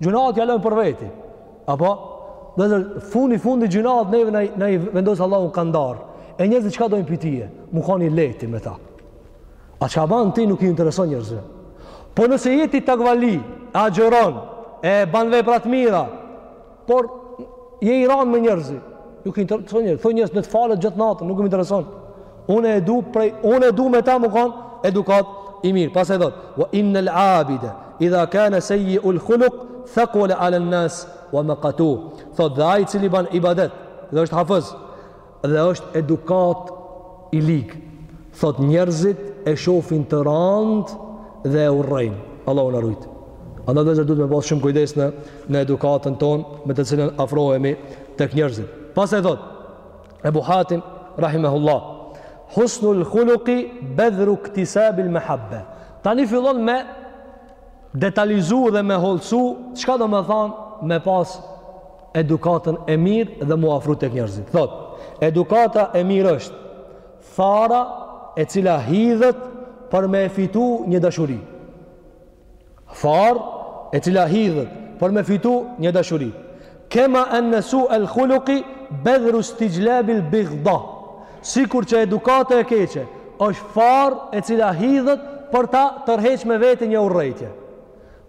Gjynahet ja lënë për veti. Apo, vllezër, fundi, fundit gjynahet neve na, na i vendos Allahu në kandar. E njerëzit çka dojnë pi teje? Mu kanë i lehtë me ta. A çka ban ti nuk i intereson njerëzve. Po nëse je ti takvali, e agjëron, e ban vepra të mira, por je i ranë me njerëz. Nuk i intereson njerëzve. Thojnë njerëzit le të falet gjithë natën, nuk i intereson. Unë e du prej, unë e du me ta mu kanë edukat i mirë. Pastaj thotë, wa innel abide, idha kane sejjiul khuluk, thekule alen nas, wa mekatu. Thot dhe ai cili ban ibadet, dhe është hafëz, dhe është edukat i lig. Thot njerëzit e shofin të randë dhe e urrejnë. Allahu na rujtë. Andaj vllezër duhet me pasë shumë kujdes në, në edukatën tonë me të cilën afrohemi tek njerëzit. Pastaj thotë, Ebu Hatim rahimehullah Husnul khuluqi bedhru ktisabil mahabbe. Tani fillon me detalizu dhe me hollsu çka do me thanë me pas edukatën e mirë dhe mu afru tek njerëzit. Thot, edukata e mirë është fara e cila hidhet për me fitu një dashuri. Farë, e cila hidhet për me fitu një dashuri. Kema enne suel khuluki bedhru stixhlabil bigda. Sikur që edukata e keqe, është farë e cila hidhet për ta tërheq me vete një urrejtje.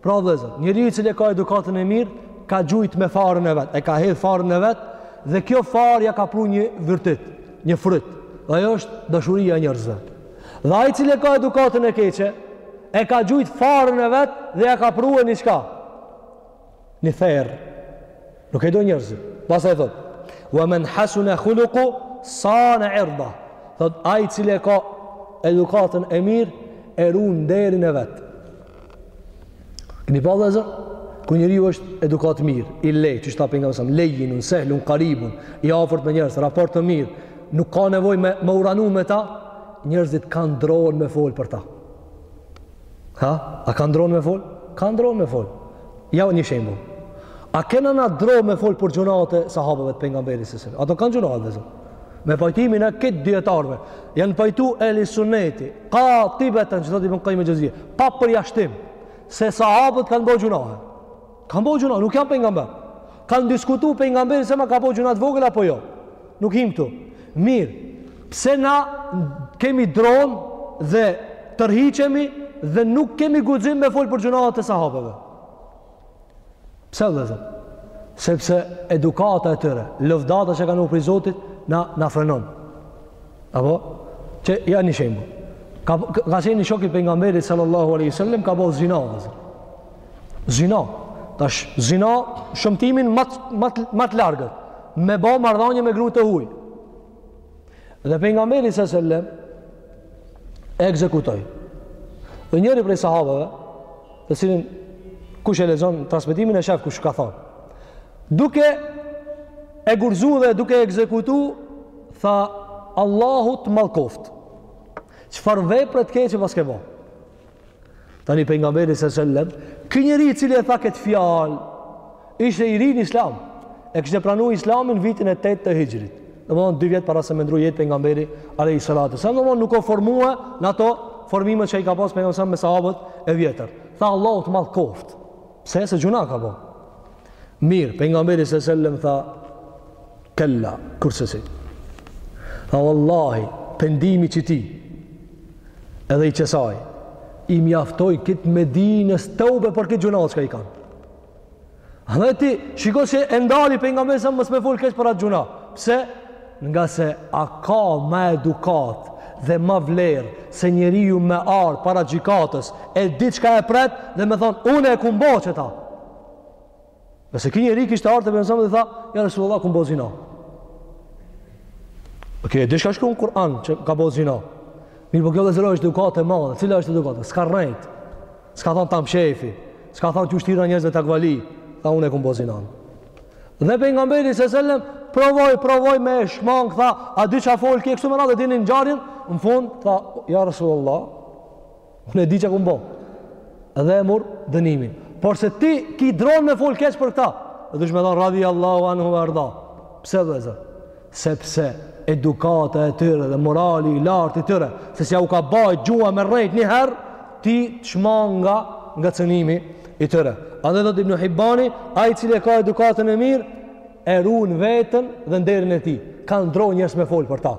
Pra vllezër, njeriu i cili e ka edukatën e mirë, ka gjujt me farën e vet, e ka hedh farën e vet, dhe kjo farë ja ka pru një virtyt, një fryt, dhe ajo është dashuria e njerëzve. Dhe ai cili e ka edukatën e keqe, e ka gjujt farën e vet dhe ja ka pru një çka? Një therrë. Nuk e do njerëzit. Pastaj thot, wa men hasune khuluku, sane irda. Thot, ai cili e ka edukatën e mirë, e run nderin e vet. Keni pa vllezër, kur njeriu është edukat mirë, i lehtë, qysh tha pejgamberi alejhi selam, lejinun, sehlun, karibun, i afërt me njerëz, raport të mirë, nuk ka nevoj me, me u ranu me ta, njerëzit kanë dronë me folë për ta. Ha? A kanë dronë me folë? Kanë dronë me folë. Ja një shembull. A kena na dronë me folë për gjynahet e sahabëve të pejgamberit? Ata kanë gjynahe vllezër. me pajtimin e krejt dijetarëve janë pajtu ehli suneti katibeten që të gjithë pa përjashtim se sahabët kanë bo gjynahe kanë bo gjynahe, nuk janë pejgamber kanë diskutu pejgamberi se a ka bo gjynah të vogël apo jo nuk hym këtu mirë, pse na kemi dron dhe tërhiqemi dhe nuk kemi guxim me fol për gjynahet e sahabëve. Pse vëzër? Sepse edukata e tyre, lëvdata që kanë prej Zotit, na, na frenon. Apo? Qe ja një shembull. Ka, ka qenë një shok i pejgamberit sallallahu aleyhi sallam, ka bo zina, vllezër. Zina. Tash, zina shëmtimin ma, ma, ma të largët. Me bo marrëdhanie me gru të hujë. Dhe pejgamberi sallallahu alejhi selam e ekzekutoi. Dhe njëri prej sahabeve, të cilin kush e lexon transmetimin e shef kush ka thënë. Duke e gurzu dhe duke e ekzekutu, tha Allahu të mallkoftë. Çfarë vepre të keqe paske bo? Tani pejgamberi sallallahu alajhi wasallam, ky njeri i cili e tha këtë fjalë, ishte i ri në Islam. E kishte pranu Islamin vitin e 8 të Hixhrit. Domethonë dy vjet para se me ndrru jetë pejgamberi alayhi salatu salam. Domethonë nuk u formua në ato formimet që i ka pas pejgamberi me sahabët e vjetër. Tha Allahu të mallkoftë. Pse se gjynah ka bo? Mirë, pejgamberi alejhi selam tha, kella, kurrsesi. Tha, vallahi, pendimi i qetij, edhe i qesaj, i mjafton krejt Medinës teube për këtë gjynahe çka i kanë. Andaj ti, shiko që e ndali pejgamberi mos me folë keq për atë gjynah. Pse? Ngase a ka ma edukatë dhe ma vlerë se njeriu me ardh para gjikatës e di çka e pret dhe me thonë unë e kum bo qeta. Nëse ky njeri kishte ardh te pejgamberi dhe tha, ja Resulullah kum bo zina. Ok, e di çka shkrun në Kur'an që ka bo zina. Mirëpo kjo vllezër është edukatë e madhe. Cila është edukatë? S'ka rrejt. S'ka thonë tam shejtani, s'ka thonë m'kanë shti njerëzit a ku di, tha unë e kum bo zinan. Dhe pejgamberi alejhi selam, provoi, provoi me e shmangë, tha, a di ça folë, e kështu me radhë, e dini ngjarjen, në fund, tha, ja Rasulullah, unë e di që e kum bo, dhe e murr dënimin. Por se ti ki dro me folë keq për këta, dhe duhesh me thonë, radhi Allahu anhu ve erda, pse vllezër, sepse edukata e tyre dhe morali i lartë i tyre, se si a u ka bajt gjua me rrejt një herë, ti të shmang nga, nga cënimi i tyre. Andaj thotë Ibn Hibani, ai i cili e ka edukatën e mirë, e run veten dhe nderin e tij. Kanë dro njerëz me folë për ta.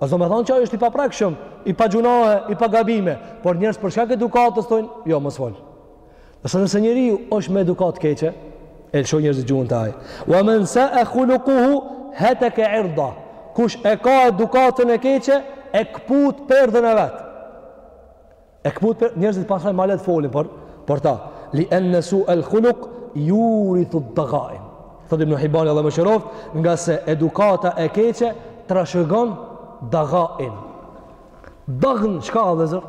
As do me thonë që ai është i paprekshëm, i pa gjynahe, i pa gabime, por njerëz për shkak edukatës, thojnë, jo, mos folë. Nëse nëse njeriu është me edukatë të keqe, e lëshojnë njerëzit gjuhën te ai. Wa men sa e khulukuhu, heteke irdahu. Kush e ka edukatën e keqe, e këput perden e vetë. E këput perden, njerëzit pasaj malet folin, për, për ta. Li enne suel khuluk, jurithu dagain. Thotë ibn Hibani Allahu e mëshiroftë, ngase edukata e keqe, trashëgon dagain. Dagn, çka, vllezër?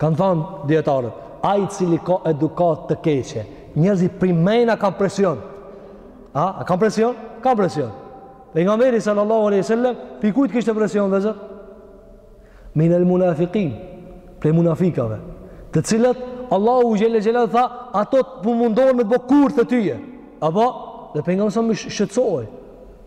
Kanë thanë dijetarët, ai i cili ka edukatë të keqe, njerëzit prej tina kanë presion. A, a kanë presion? Kanë presion. Pejgamberi sallallahu alaihi wasallam prej kujt kishte presion vllezër? Min al munafiqin, prej munafikave, të cilët Allahu xhelle xhelal tha, ato po mundohen me të bo kurthe tyje. Apo dhe pejgamberi sa më shqetësohej.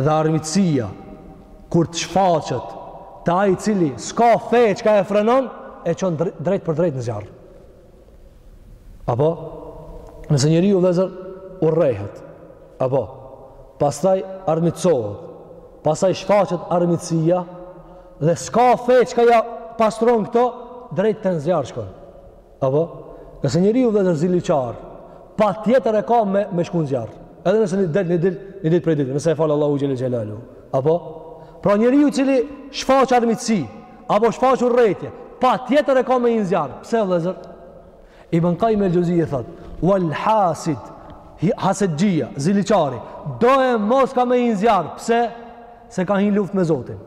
Dhe armiqësia kur të shfaqet te ai i cili s'ka fe çka e frenon, e çon drejtpërdrejt në zjarr. Apo nëse njeriu vllezër urrehet, apo pastaj armiqësohet, pastaj shfaqet armiqësia dhe s'ka fe çka ja pastron këto, drejt e në zjarr shkon. Apo, nëse njeriu vllezër ziliqar, patjetër e ka me shku në zjarr. Edhe nëse një ditë del, një ditë prej ditëve, nëse e fal Allahu xhelle xhelaluhu. Apo, pra njeriu i cili shfaq armiqësi, apo shfaq urrejtje, patjetër e ka me hi në zjarr. Pse vllezër? Ibn Kajim el Xhevzi thot, wal hasid, hasidxhia, ziliqari, doemos ka me hi në zjarr. Pse? Se ka hi në luftë me Zotin.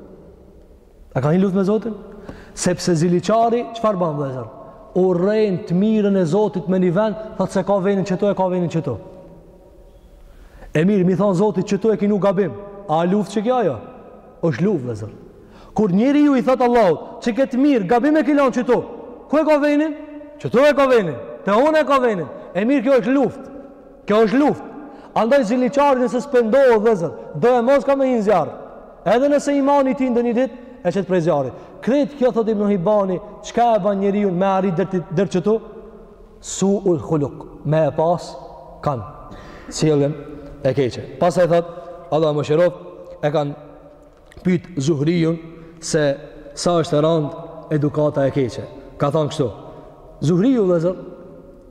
A ka hi në luftë me Zotin? Sepse ziliqari, çfarë ban vllezër? Urren të mirën e Zotit me një vend, thotë s'e ka venin qëtu, e ka venin qëtu. E mirë, me i thanë Zotit qëtu e ki vnu gabim. A luftë qekjo a jo? Është luftë vllezër. Kur njeriu i thotë Allahut, qeket të mirë gabim e ki lanë qëtu. Ku e ka venin? Qëtu e ka venin, te una e ka venin. E mirë, kjo është luftë. Kjo është luftë. Andaj ziliqari nëse s'pendohet vllezër, doemos ka me hi në zjarr. Edhe nëse imani i tij ndonjë ditë e qet prej zjarrit. Krejt kjo thotë Ibn Hibani, çka e ban njeriun me arrit deri qëtu? Su'ul khuluq, me e pas kan sjelljen e keqe. Pastaj thotë, Allahu e mëshiroftë, e kanë pyet Zuhriun se sa është e randë edukata e keqe. Ka thanë kështu. Zuhriu vllezër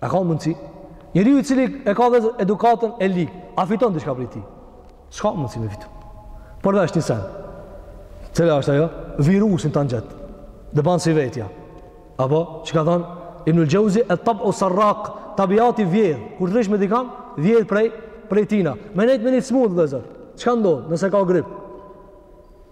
A ka mundësi? Njeriu i cili e ka dhe edukatën e ligë, a fiton diçka prej tij? S'ka mundësi me fitu. Përveç një sen. Cila është ajo? Virusin ta ngjit. Të ban si vetja. Apo, çka ka thanë Ibnul Xhevzi, et-tab'u sarrak, tabiati vjedh. Kur të rrish me dikan, vjedh prej, prej tina. Me nejt me një të smutë, vllezër, çka ndodh, nëse ka grip?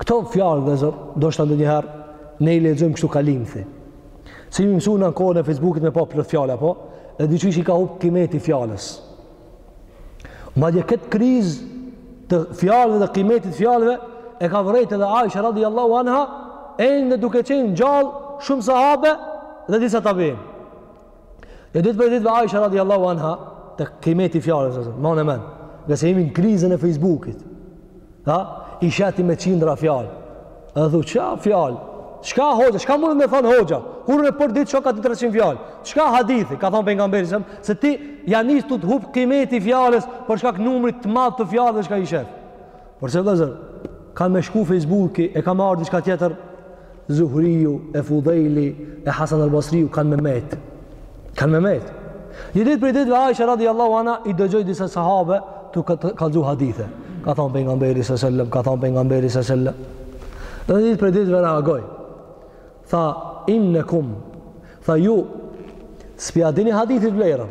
Këto fjalë vllezër, ndoshta ndonjëherë ne i lexojmë kështu kalimthi. Se jemi mësu na në kohën e Facebookit me pa plot fjalë, apo? Dhe diqysh i ka hup kimeti fjalës. Madje këtë krizë të fjalëve dhe kimetit fjalëve, e ka vërejtë edhe Aisha radi Allahu anha, ende duke qenë gjallë shumë sahabe dhe disa tabiinë. Një ditë prej ditëve Aisha radiallahu anha, te kimeti i fjalës, mani n'men, ngase jemi në krizën e Facebookit, ha? i sheh ti me qindra fjalë, edhe hu, çka fjalë, çka hoxha, çka mundet me thanë hoxha, kur për ditë sheh ka treqind fjalë, çka hadithi, ka thanë pejgamberi a.s., se ti ja nis tu t'hup kimeti i fjalës, për shkak numrit të madh të fjalëve çka i shef. Por se vëllezër, ka me shku Facebooki, e kanë me ardh diçka tjetër? Zuhriu, e Fudhejli, e Hasan al Basriu kanë me met. Kanë me met. Një ditë prej ditëve Aisha radhiyallahu anha i dëgjoi disa sahabe tu kallëzu hadithe. Ka thënë pejgamberi sallallahu alajhi wasallam, ka thënë pejgamberi sallallahu alajhi wasallam. Dhe një ditë prej ditëve reagoi. Tha innakum. Tha ju s'po ia dini hadithit vlerën.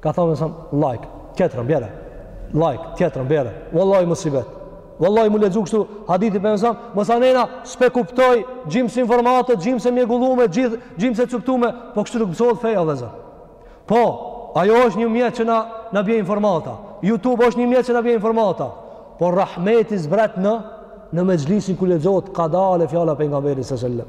Ka thanë a.s., like, tjetërën, bjere. Like, tjetërën, bjere. Vallahi musibet. Vallahi m'u lexu kështu, hadithi pejgamberit a.s., mos anena, s'pe kuptoj, gjymsë informatë, gjyms e mjegullume, gjyms e coptume, po kështu nuk mësohet feja vëllezër. Po, ajo është një mjet që na, na bje informata. Youtube është një mjet që na bje informata. Po, rahmeti zbret në, në mexhlisin ku lexohet, kadale fjala pejgamberit s'sellem.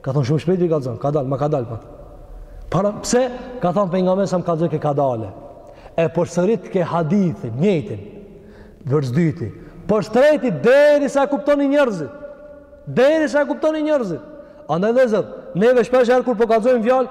Ka thanë shumë shpejt i kallzon, kadal, ma kadal, pa, para, pse? Ka thanë pejgamberi a.s. kallzojke kadal. E përsëritke hadithin, njëjtin, përsëdyti. Përsëtreti derisa e kuptonin njerëzit. Derisa e kuptonin njerëzit. Andaj vëllezër, neve shpeshherë kur po kallzojmë fjalë,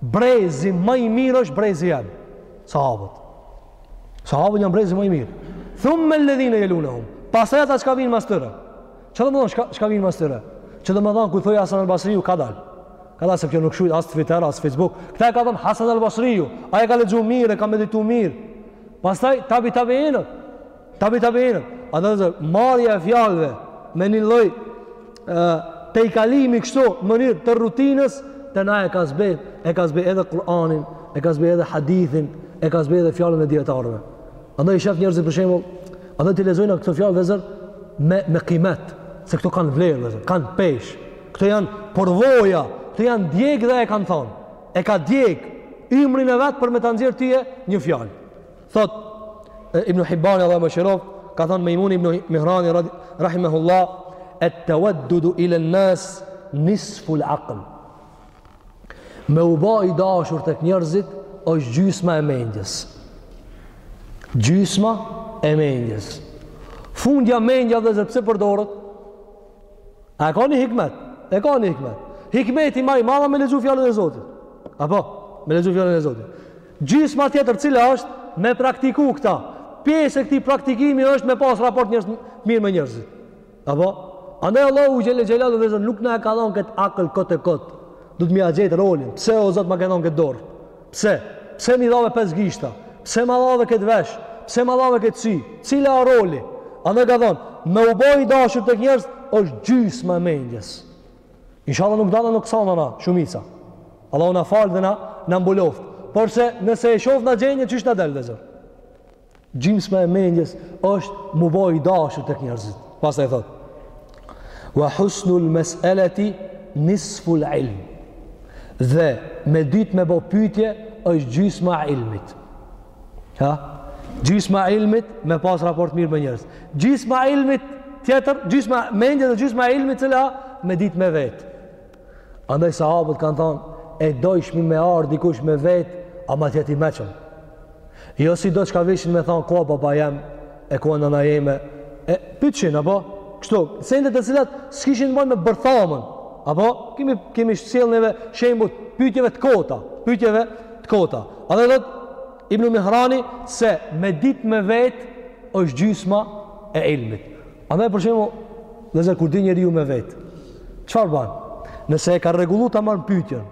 Brezi më i mirë është brezi jem. Sahabët. Sahabët janë brezi më i mirë. Thumme-lledhine jelunehum. Pasaj ata çka vijnë mas tyre. Ça domethanë çka vijnë mas tyre? Që domethanë kur thojmë Hasan al-Basriju kadal. Kadal se kjo nuk është as Twitter, as Facebook. Këta e ka thanë Hasan al-Basriju. Ai e ka lexu mirë, e ka meditu mirë. Pasaj tabi tabiinët. Tabi tabiinët. Andaj vëllezër marrja e fjalëve me një lloj tejkalimi kështu në mënyrë të rutinës te na e ka zbe, e ka zbe edhe Kur'anin, e ka zbe edhe hadithin, e ka zbe edhe fjalën e dietarëve. Andaj i sheh njerëzit për shembull, andaj ti lexojnë këto fjalë vëllezër me me kimet, se këto kanë vlerë vëllezër, kanë peshë. Këto janë përvoja, këto janë djeg dhe e kanë thanë. E ka djeg ymrin e vet për me ta nxjerr ty një fjalë. Thot Ibn Hibban Allahu mëshiroftë, ka thënë Mejmun ibn Mihrani rahimahullah, "At-tawaddud ila an-nas nisfu al-aql." Me u ba i dashur tek njerëzit është gjysma e mendjes. Gjysma e mendjes. Fundja mendja vëllezër pse përdoret? A e ka një hikmet? E ka një hikmet. Hikmeti ma i madh me lexu fjalën e Zotit. Apo? Me lexu fjalën e Zotit. Gjysma tjetër cila është? Me praktiku këta. Pjesë e këtij praktikimi është me pas raport t'mirë me njerëzit. Apo? Andaj Allahu xhele xhelaluhu nuk na e ka dhon kët akël kot e kot. Do t' me ia gjet rolin. Pse o zot ma ka dhon kët dorë? Pse? Pse m'i dhave pesë gishta? Pse ma dhave kët vesh? Pse ma dhave kët sy? Cili është roli? Andaj ka thon, me u bo i dashur tek njerëzit është gjysma e mendjes. Inshallah nuk dalë nuk s'jena na shumica. Allahu na fal dhe na na mbuloft. Porse nëse e shoh na gjendje qysh na del vllezër. Gjysma e mendjes është m'u bo i dashur tek njerëzit. Pastaj thot. Wa husnul mes'eleti nisful ilm. Dhe me dit me bo pyetje është gjysma e ilmit. Ha? Gjysma e ilmit me pas raport mirë me njerëz. Gjysma e ilmit tjetër, gjysma mendje dhe gjysma e ilmit cila me ditë me vet. Andaj sahabët kanë thonë, e dojshmi me ardh dikush me vet, ama t'jet i meçëm. Jo si do çka vishin me thonë ku â baba jem, e ku â nëna jeme, e pytshin, apo, kështu, sende të cilat s'kishin të bojnë me bërthamën, apo, kemi, kemi sjell neve shembull pytjeve të kota, pytjeve të kota. Andaj thot, Ibn Mihrani, se me dit me vet është gjysma e ilmit. Andaj për shembull, vllezër, kur di njeriu me vet, çfarë ban? Nëse e ka rregullu tamam pytjen,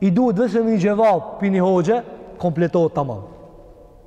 i duhet veç një xhevap prej një hoxhe, kompletohet tamam.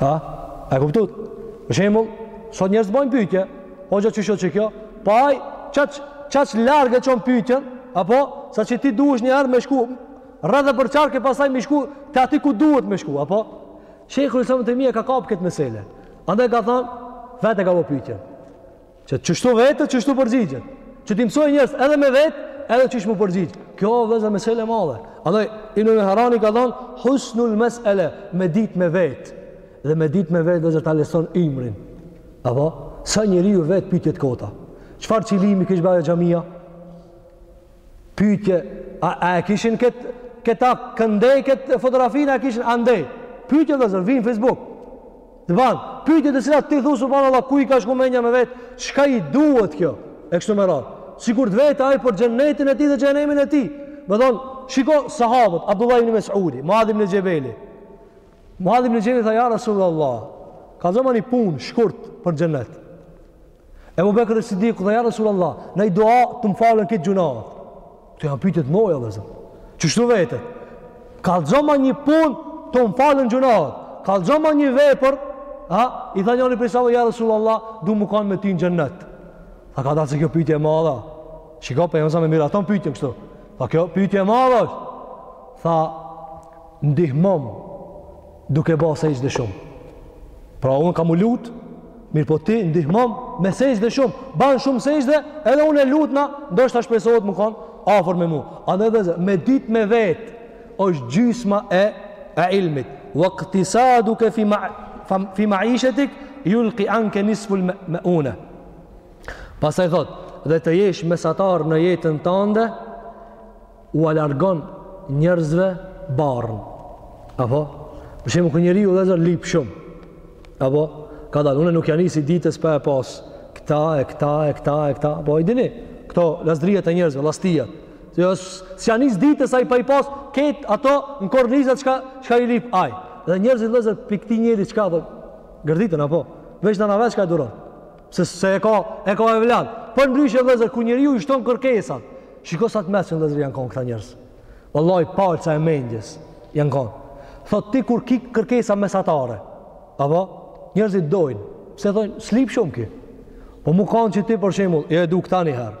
A? A e kuptut? Për shembull, sot njerëz bëjnë pyetje, o gjë siç është qikjo, po ai kaq kaq larg e çon pyetjen, apo sa që ti duhesh një herë me shku rreth e përqark e pastaj me shku te aty ku duhet me shku, apo Shejhul Islam Tejmija ka kapë këtë mesele. Andaj ka thënë, vetë e ka bo pyetjen. Që qështu vetet, qështu përgjigjet. Që t'i mësojë njerëz edhe me vetë, edhe qysh me u përgjigj. Kjo vllezër mesele e madhe. Andaj Ibn Mihrani ka thënë husnul mesele, me dit me vetë. Dhe me dit me vetë vllezër ta lehtëson ilmin. Apo sa njeriu vetë pyetje t'kota. Çfarë qilimi kish bre xhamia? Pytje, a, a e kishin këtë, këta këndej, këtë fotografinë, a e kishin andej? Pytje vllezër, vijnë n'Facebook. Dhe banë, pytje të cilat ti thu subhanallah, ku i ka shku menja me vetë, çka i duhet kjo, e kështu me radhë. Sikur të vetë ai për xhennetin e tij dhe xhehennemin e tij. Me thonë, shiko sahabët, Abdullah ibn Mes'udi, Muadh ibn Xhebeli. Muadh ibn Xhebeli, tha, ja Rasulullah, kallzoma një punë, shkurt, për xhennet. Ebu Bekër es-Sidiku tha ja Resul Allah, naj dua të më falen këtë gjunaat. Këto janë pytjet more vllazën. Qështu vetet? Kallëzoma një punë të më falen gjynahet. Kallëzoma një vepër, a? i tha njëri prej sahabëve, ja Resul Allah, du m'u kanë me ty në xhennet. Tha kadal se kjo pytje e madha? Shiko pejgamberi e miraton pytjen kështu. Tha kjo pytje e madhe është? Tha, ndihmom, Duke ba sexhde shumë. Pra unë kam m'u lut, mirëpo ti ndihmom me sexhde shumë. Ban shumë sexhde edhe unë e lutëna, ndoshta shpresohet m'u kanë afër me mu. Andaj vllazën, me ditë me vet, është gjysma e, e ilmit. Wa iktisaduke fi ma, fi maishetik, julki anke nisful me, meune. Pastaj thotë, dhe të jesh mesatar në jetën tënde, ua largon njerëzve barrën. Apo, për shembull kur njeriu vëllazër lyp shumë. Apo, kadal, unë nuk ja nisi ditës pa e pas këta e këta e këta e këta. Apo i dini, këto lazdritë e njerëzve, llastiat. Se jo s'ja nis ditës ai pa i pas krejt ato në kornizat çka çka i lyp ai. Dhe njerëzit vëllazër pi këtij njeri çka po gërditen apo veç nana vet çka e duron. Se se e ka, e ka evlad. Përndryshe vllezër, kur njeriu i shton kërkesat. Shiko sa të meçëm vllezër janë konë këta njerëz. Vallahi, palca e mendjes janë konë. Thot ti kur ki kërkesa mesatare. Apo, njerëzit dojnë. Pse, thonë, s'lyp shumë ky. Po m'u kanë që ti për shemull, jo e du këta njëherë.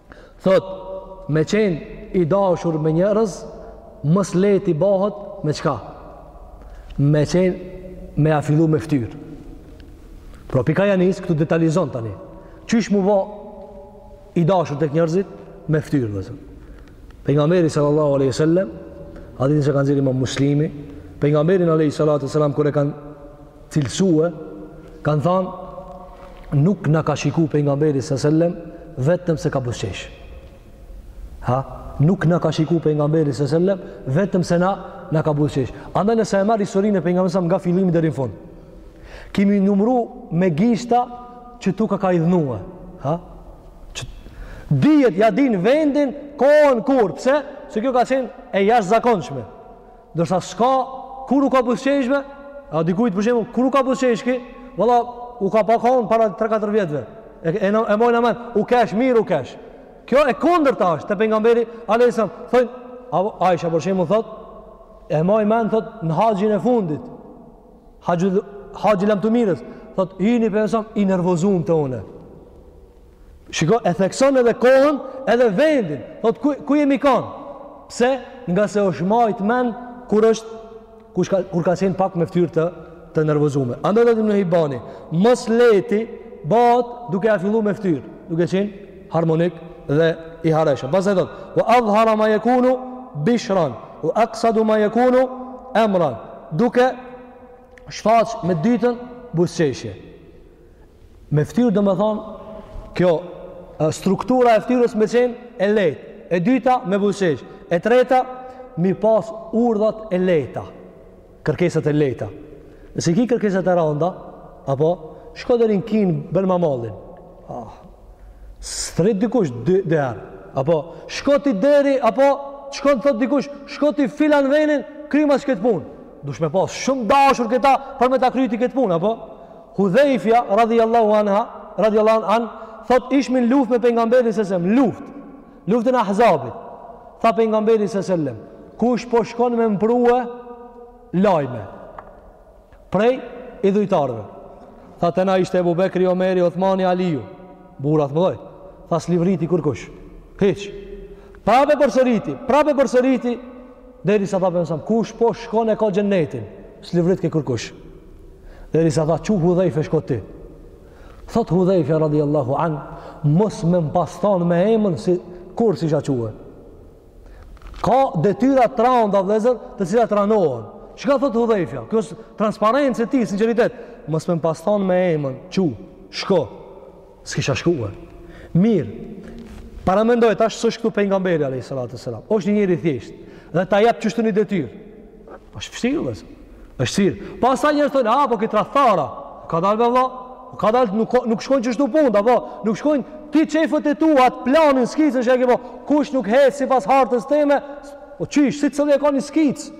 Thotë, me qenë i dashur me njerëz, më së lehti i bëhet me çka? Me qenë, me ja fillu me ftyrë. Pra, pikënisje, këtu detalizon tani. Qysh m'u bo i dashur tek njerëzit me ftyrë, vllazën. Pejgamberi sallallahu aleyhi sallem, hadithin që e ka nxjerrë imam Muslimi, Pejgamberin aleyhi sallatu sallam, kur e kanë cilësue, kanë thanë, nuk na ka shiku Pejgamberi sellem, vetëm se ka buzëqesh. Ha? Nuk na ka shiku Pejgamberi sellem, vetëm se na, na ka buzëqesh. Andaj nëse e merr historinë e Pejgamberit nga fillimi deri në fund. Ki m'i numru me gishta që ç'u ka ka idhnue. Ha? Që... Dihet, ja dinë vendin, kohën kur, pse? Se kjo ka qenë e jashtëzakonshme. Ndërsa çka kur u ka buzëqeshve, a dikujt për shembull kur u ka buzëqesh ky, valla u ka pas kon para 3-4 vjetëve. E e, e mojna men, u kesh mirë u kesh. Kjo e kundërta është te pejgamberi alejhi selam, thonë Aisha për shembull thotë e moj men thot në haxhin e fundit. Haxhi haxhi lamtumirës, thot hyni për shembull i nervozum te unë. Shiko, e thekson edhe kohën, edhe vendin. Thot ku ku jemi kon? Pse? Ngase s'është majt men kur është, kur ka qenë pak me ftyrë të të nervozume. Andaj thot Ibn Hibani, mas leti bahet duke ja fillu me ftyrë, duke qenë harmonik dhe i hareshëm. Pastaj thot, "Wa adhara ma yakunu bishran, wa aqsadu ma yakunu amran." Duke shfaq me dytën buzëqeshje. Me ftyrë domethonë, kjo struktura e ftyrës me qenë e lejtë, e dyta me buzëqesh, e treta mi pas urdhat e lejta, kërkesat e lejta. Nëse ki kërkesat e randa, apo, shko deri n'Kinë, bjerma mallin. Ah, s'të rrit dikush deri, apo, shko ti deri, apo, shko të thot dikush, shko ti filan venin, kryma këtë punë. Dush me pas shumë dashuri këta për me ta kryti këtë punë, apo? Hudhejfja, radhiyallahu anha, radhiyallahu an, thot ishim në luftë me pejgamberin s.a.s. luftë, luftën e Ahzabit. Tha pejgamberi s.a.s. kush po shkon me m'pru lajme prej idhujtarëve. Tha aty na ishte Ebu Bekri, Omeri, Othmani, Aliju. Burrat e mëdhoj. Tha s'livriti kurkush. Hiq. Prape përsëriti, prape përsëriti, Derisa tha për n'fund, kush po shkon e ka xhenetin, s'livritke kurkush. Derisa tha, çu Hudhejfe shko ti. Thot Hudhejfja, radiallahu an, mos me më pas thonë me emën, sikur s'isha çu. Ka detyra të randa vllezër, të cilat ranohen. Çka thot Hudhejfja, kjo është transparencë e tij, sinceritet. Mos me më pas thonë me emën, çu, shko. S'kisha shkuar. Mirë. Paramendoje tash s'është këtu pejgamberi alayhis salatu selam. Është një njeri i thjeshtë dhe ta jap qështu një detyrë. Është vështirë vëllezër. Është vështirë. Pastaj njeri thotë, "Ah, po ky tradhtar." Kadalë, bre vlla. Kadalë nuk nuk shkojnë qështu punët, apo nuk shkojnë ti çefët e tua, atë planin skicën që e ke po. Kush nuk hec sipas hartës teme, po qysh, secili e ka një skicë.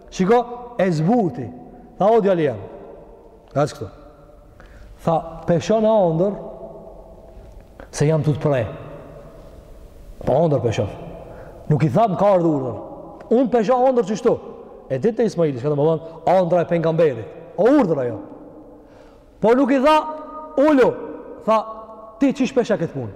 Shiko, e zbuti. Tha, o djali jam. Hajde këtu. Tha, pe shoh n'ondërr, se jam tu t'pre. Po ondërr pe shoh. Nuk i tha m'ka ardhë urdhër. Unë pe shoh ondërr qështu. E dinte Ismaili, çka do me thonë ondrra e pengamberit. O urdhër ajo. Por nuk i tha, ulu, tha, ti qysh pe sheh këtë punë?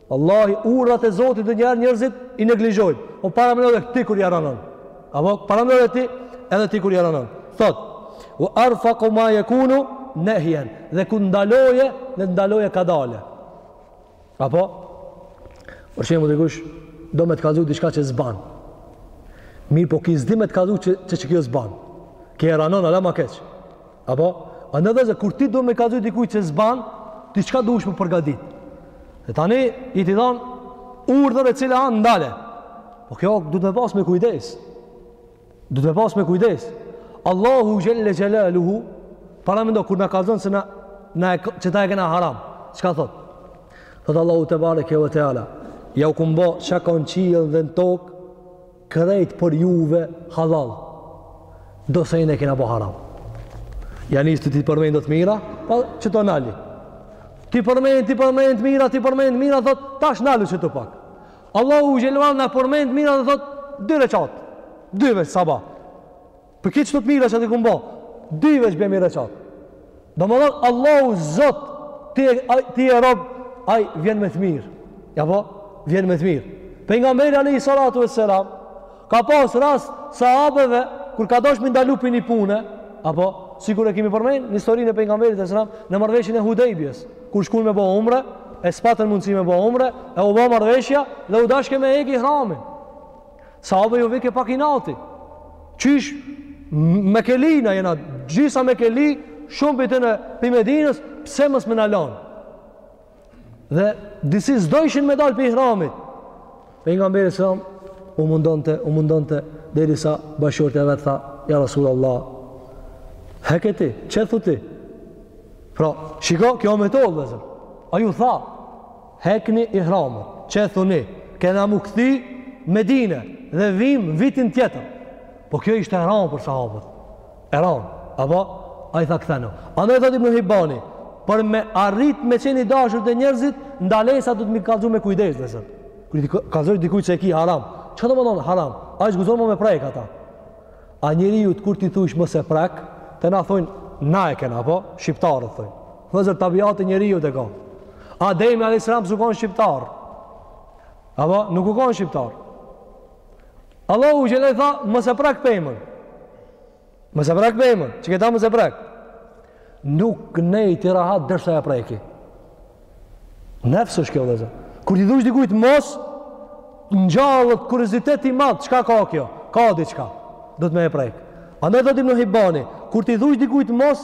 Wallahi urdhat e Zotit ndonjëherë njerëzit i neglizhojnë. Po paramendoje ti kur ja ranon. Apo paramendoje ti, edhe ti kur ja ranon. Thot: "Wa arfaqu ma yakunu nahyan." Dhe kur ndaloje, dhe ndaloje kadalë. Apo për shembull dikush do me të kallzu diçka që s'ban. Mirë po ky s'di me të kallzu që që, që kjo s'ban. Ky e ranon hala ma keq. Apo, andaj kur ti do me kallzu dikuj që s'ban diçka, dush me përgadit. Dhe tani, i ti dhanë, urdhër e cila anë ndale. Po kjo, duhet me pas me kujdes. Duhet me pas me kujdes. Allahu xhel-le xhelaluhu, paramendo, kur na kallzon se na, na, qeta e kena haram, çka thotë? Thotë Allahu tebareke ve teala, jau kum bo çka ka në qiell dhe në tokë, Krejt për juve hallall. Do sene kena bo haram. Ja nis ti, t'i përmend të mira, apo, qetu nali. T'i përmend, t'i përmend të mira, t'i përmend të mira, thot tash nalu qetu pak. Allahu xhel-le ve ala na përmend të mira dhe thot dy rekat. Dy veç sabah. Për krejt këto të mira që t'i kum bo. Dy veç bëmi reçat. Domthon Allahu Zot ti, ti je rob ai vjen me të mirë. Apo, vjen me të mirë. Pejgamberi alayhi salatu vesselam ka pas rast sahabeve kur ka dashur me i ndalu pi një pune, apo sikur e kemi përmend në historinë e pejgamberit alayhi salam në marrëveshjen e Hudejbjes, kur shkuan me bë umre, e s'patën mundësi me bë umre, e u bë marrëveshja dhe u dashke me hek ihramin. Sahabeve ju vike pak inati. Qysh, mekeli na jena, gjysa mekeli, shumë pi tyne pi Medinës, pse mos me na lanë. Dhe disi s'dojshin me dalë prej ihramit. Pejgamberi alejhi selam u mundonte, u mundonte, derisa bashkëshortja e vet tha, ja Rasul Allah, heke ti, qethu ti. Pra, shiko, kjo metodë, vllazër. Ai ju tha, Hekni ihramet, qethuni, kena m'u kthy Medine dhe vim vitin tjetër. Po kjo ishte e ranë për sahabët. E ranë. Apo, ai tha kthenu. Andaj thot Ibn Hibani, për me arrit me qenë i dashur te njerëzit, ndalesat duhet me i kallzu me kujdes, vllazër. Kur i kallzon dikuj që e ki haram. Çka domethonë haram? Ai s'guxon më me prek ata. A njeriut kur t'i thush mos e prek, te na thojnë na e kena, po? Shqiptarët thojnë. Vllazër, tabiati i njeriut e ka. Ademi a.s. s'u konë shqiptar. Apo, nuk u konë shqiptar. Allahu xhel-le i tha, mos e prek pemën. Mos e prek pemën, qeta mos e prek. Nuk nejti rahat dersa e preki. Nefs është kjo vllazër. Kur t'i thush dikujt mos, ngjallet kuriozitet i madh, çka ka kjo? Ka diçka. Do me e prek. Andaj thotë Ibn Hibani, kur t'i thush dikujt mos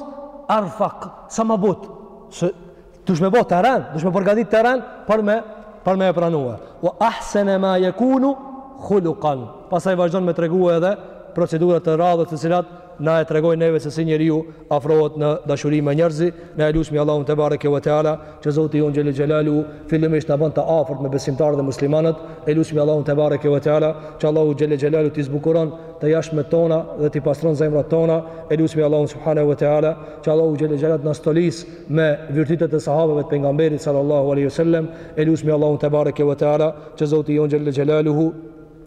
arfak, sa ma butë. Se dush me bo terren, dush me përgatit terren për me për me e pranue. Wa ahsana ma yakunu khuluqan. Pastaj vazhdon me tregue edhe procedurat e radhës të cilat na e tregojnë neve se si njeriu afrohet në dashuri me njerëzi, ne e lusmi Allahun te bareke ve teala që Zoti jonë xhelle xhelaluhu fillimisht na bën të afërt me besimtarët dhe muslimanët, e lusmi Allahun te bareke ve teala që Allahu xhelle xhelaluhu t'i zbukuron të jashtmet tona dhe t'i pastron zemrat tona, e lusmi Allahun subhanehu ve teala që Allahu xhelle xhelaluhu të na stolis me virtytet e sahabeve të pejgamberit sallallahu alejhi ve sellem, e lusmi Allahun te bareke ve teala që Zoti jonë xhelle xhelaluhu